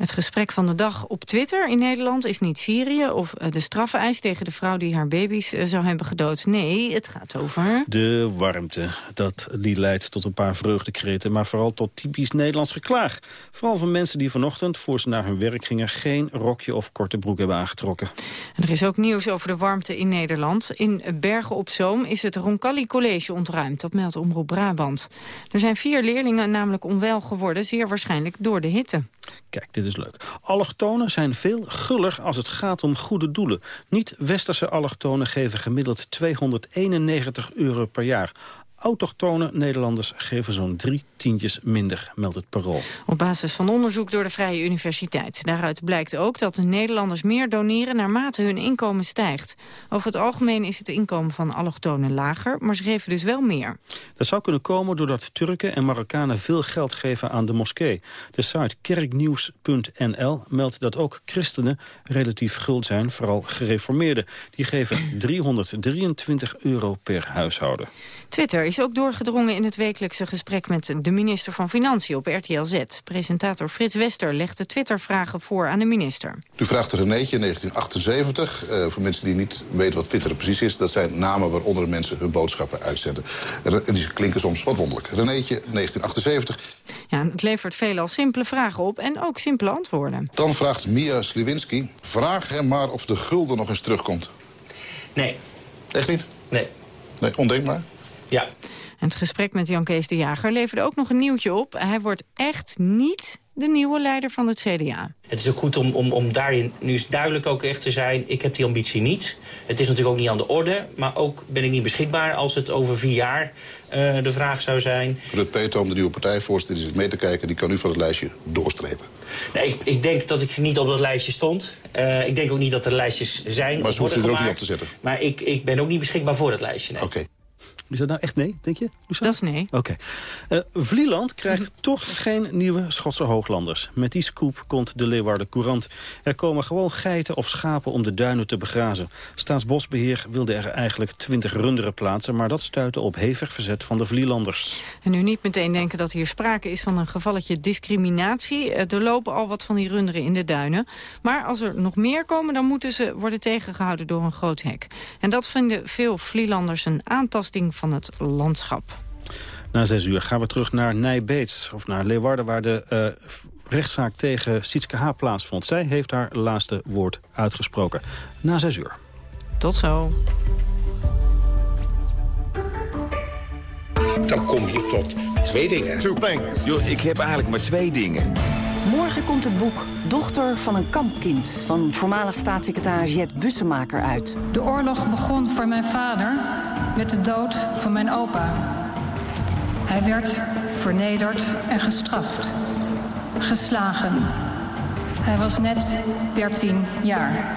Het gesprek van de dag op Twitter in Nederland is niet Syrië... of eh, de straffeis tegen de vrouw die haar baby's eh, zou hebben gedood. Nee, het gaat over... De warmte, dat, die leidt tot een paar vreugdekreten... maar vooral tot typisch Nederlands geklaag. Vooral van mensen die vanochtend, voor ze naar hun werk gingen... geen rokje of korte broek hebben aangetrokken. En er is ook nieuws over de warmte in Nederland. In Bergen op Zoom is het Roncalli College ontruimd. Dat meldt Omroep Brabant. Er zijn vier leerlingen namelijk onwel geworden, zeer waarschijnlijk door de hitte. Kijk, dit is leuk. Allochtonen zijn veel guller als het gaat om goede doelen. Niet-westerse allochtonen geven gemiddeld 291 euro per jaar. Autochtone Nederlanders geven zo'n drie tientjes minder, meldt het Parool. Op basis van onderzoek door de Vrije Universiteit. Daaruit blijkt ook dat de Nederlanders meer doneren naarmate hun inkomen stijgt. Over het algemeen is het inkomen van allochtonen lager, maar ze geven dus wel meer. Dat zou kunnen komen doordat Turken en Marokkanen veel geld geven aan de moskee. De site kerknieuws.nl meldt dat ook christenen relatief guld zijn, vooral gereformeerden. Die geven 323 euro per huishouden. Twitter is ook doorgedrongen in het wekelijkse gesprek met de minister van Financiën op RTL Z. Presentator Frits Wester legt de Twitter-vragen voor aan de minister. U vraagt Renéetje in 1978. Uh, voor mensen die niet weten wat Twitter precies is... dat zijn namen waaronder mensen hun boodschappen uitzenden. En die klinken soms wat wonderlijk. Renéetje, 1978. Ja, het levert veelal simpele vragen op en ook simpele antwoorden. Dan vraagt Mia Sliwinski... vraag hem maar of de gulden nog eens terugkomt. Nee. Echt niet? Nee. Nee, ondenkbaar? Ja. En het gesprek met Jan Kees de Jager leverde ook nog een nieuwtje op. Hij wordt echt niet de nieuwe leider van het CDA. Het is ook goed om, om, om daarin nu duidelijk ook echt te zijn... ik heb die ambitie niet. Het is natuurlijk ook niet aan de orde... maar ook ben ik niet beschikbaar als het over vier jaar uh, de vraag zou zijn. Rut Peter, om de nieuwe partijvoorzitter, die zit mee te kijken... die kan u van het lijstje doorstrepen. Nee, ik, ik denk dat ik niet op dat lijstje stond. Uh, ik denk ook niet dat er lijstjes zijn. Maar ze hoeft er ook niet op te zetten. Maar ik, ik ben ook niet beschikbaar voor dat lijstje. Nee. Oké. Okay. Is dat nou echt nee, denk je? Dat is nee. Oké. Okay. Uh, Vlieland krijgt mm -hmm. toch geen nieuwe Schotse hooglanders. Met die scoop komt de Leeuwarden Courant. Er komen gewoon geiten of schapen om de duinen te begrazen. Staatsbosbeheer wilde er eigenlijk twintig runderen plaatsen... maar dat stuitte op hevig verzet van de Vlielanders. En nu niet meteen denken dat hier sprake is van een gevalletje discriminatie. Er lopen al wat van die runderen in de duinen. Maar als er nog meer komen, dan moeten ze worden tegengehouden door een groot hek. En dat vinden veel Vlielanders een aantasting van het landschap. Na zes uur gaan we terug naar Nijbeets, of naar Leeuwarden... waar de uh, rechtszaak tegen Sietske H. plaatsvond. Zij heeft haar laatste woord uitgesproken. Na zes uur. Tot zo. Dan kom je tot twee dingen. Two things. Yo, ik heb eigenlijk maar twee dingen. Morgen komt het boek Dochter van een kampkind... van voormalig staatssecretaris Jet Bussemaker uit. De oorlog begon voor mijn vader met de dood van mijn opa. Hij werd vernederd en gestraft. Geslagen. Hij was net 13 jaar.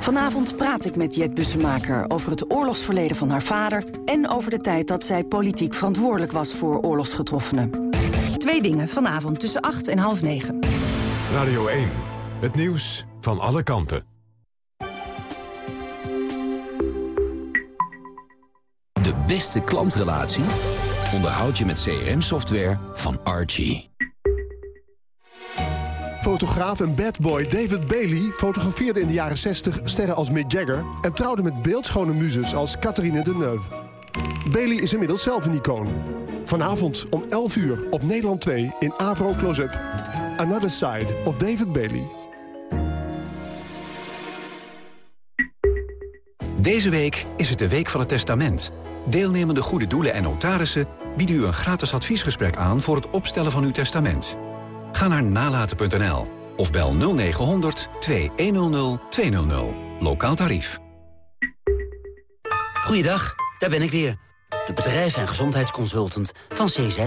Vanavond praat ik met Jet Bussemaker over het oorlogsverleden van haar vader... en over de tijd dat zij politiek verantwoordelijk was voor oorlogsgetroffenen. Twee dingen vanavond tussen 8 en half 9. Radio 1. Het nieuws van alle kanten. De beste klantrelatie onderhoud je met CRM-software van Archie. Fotograaf en badboy David Bailey fotografeerde in de jaren 60 sterren als Mick Jagger... en trouwde met beeldschone muzes als Catherine Deneuve. Bailey is inmiddels zelf een icoon. Vanavond om 11 uur op Nederland 2 in Avro Close-Up. Another Side of David Bailey. Deze week is het de Week van het Testament. Deelnemende goede doelen en notarissen bieden u een gratis adviesgesprek aan... voor het opstellen van uw testament. Ga naar nalaten.nl of bel 0900 2100 200. Lokaal tarief. Goeiedag, daar ben ik weer. De bedrijf- en gezondheidsconsultant van CZ.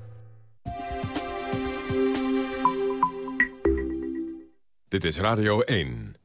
Dit is Radio 1.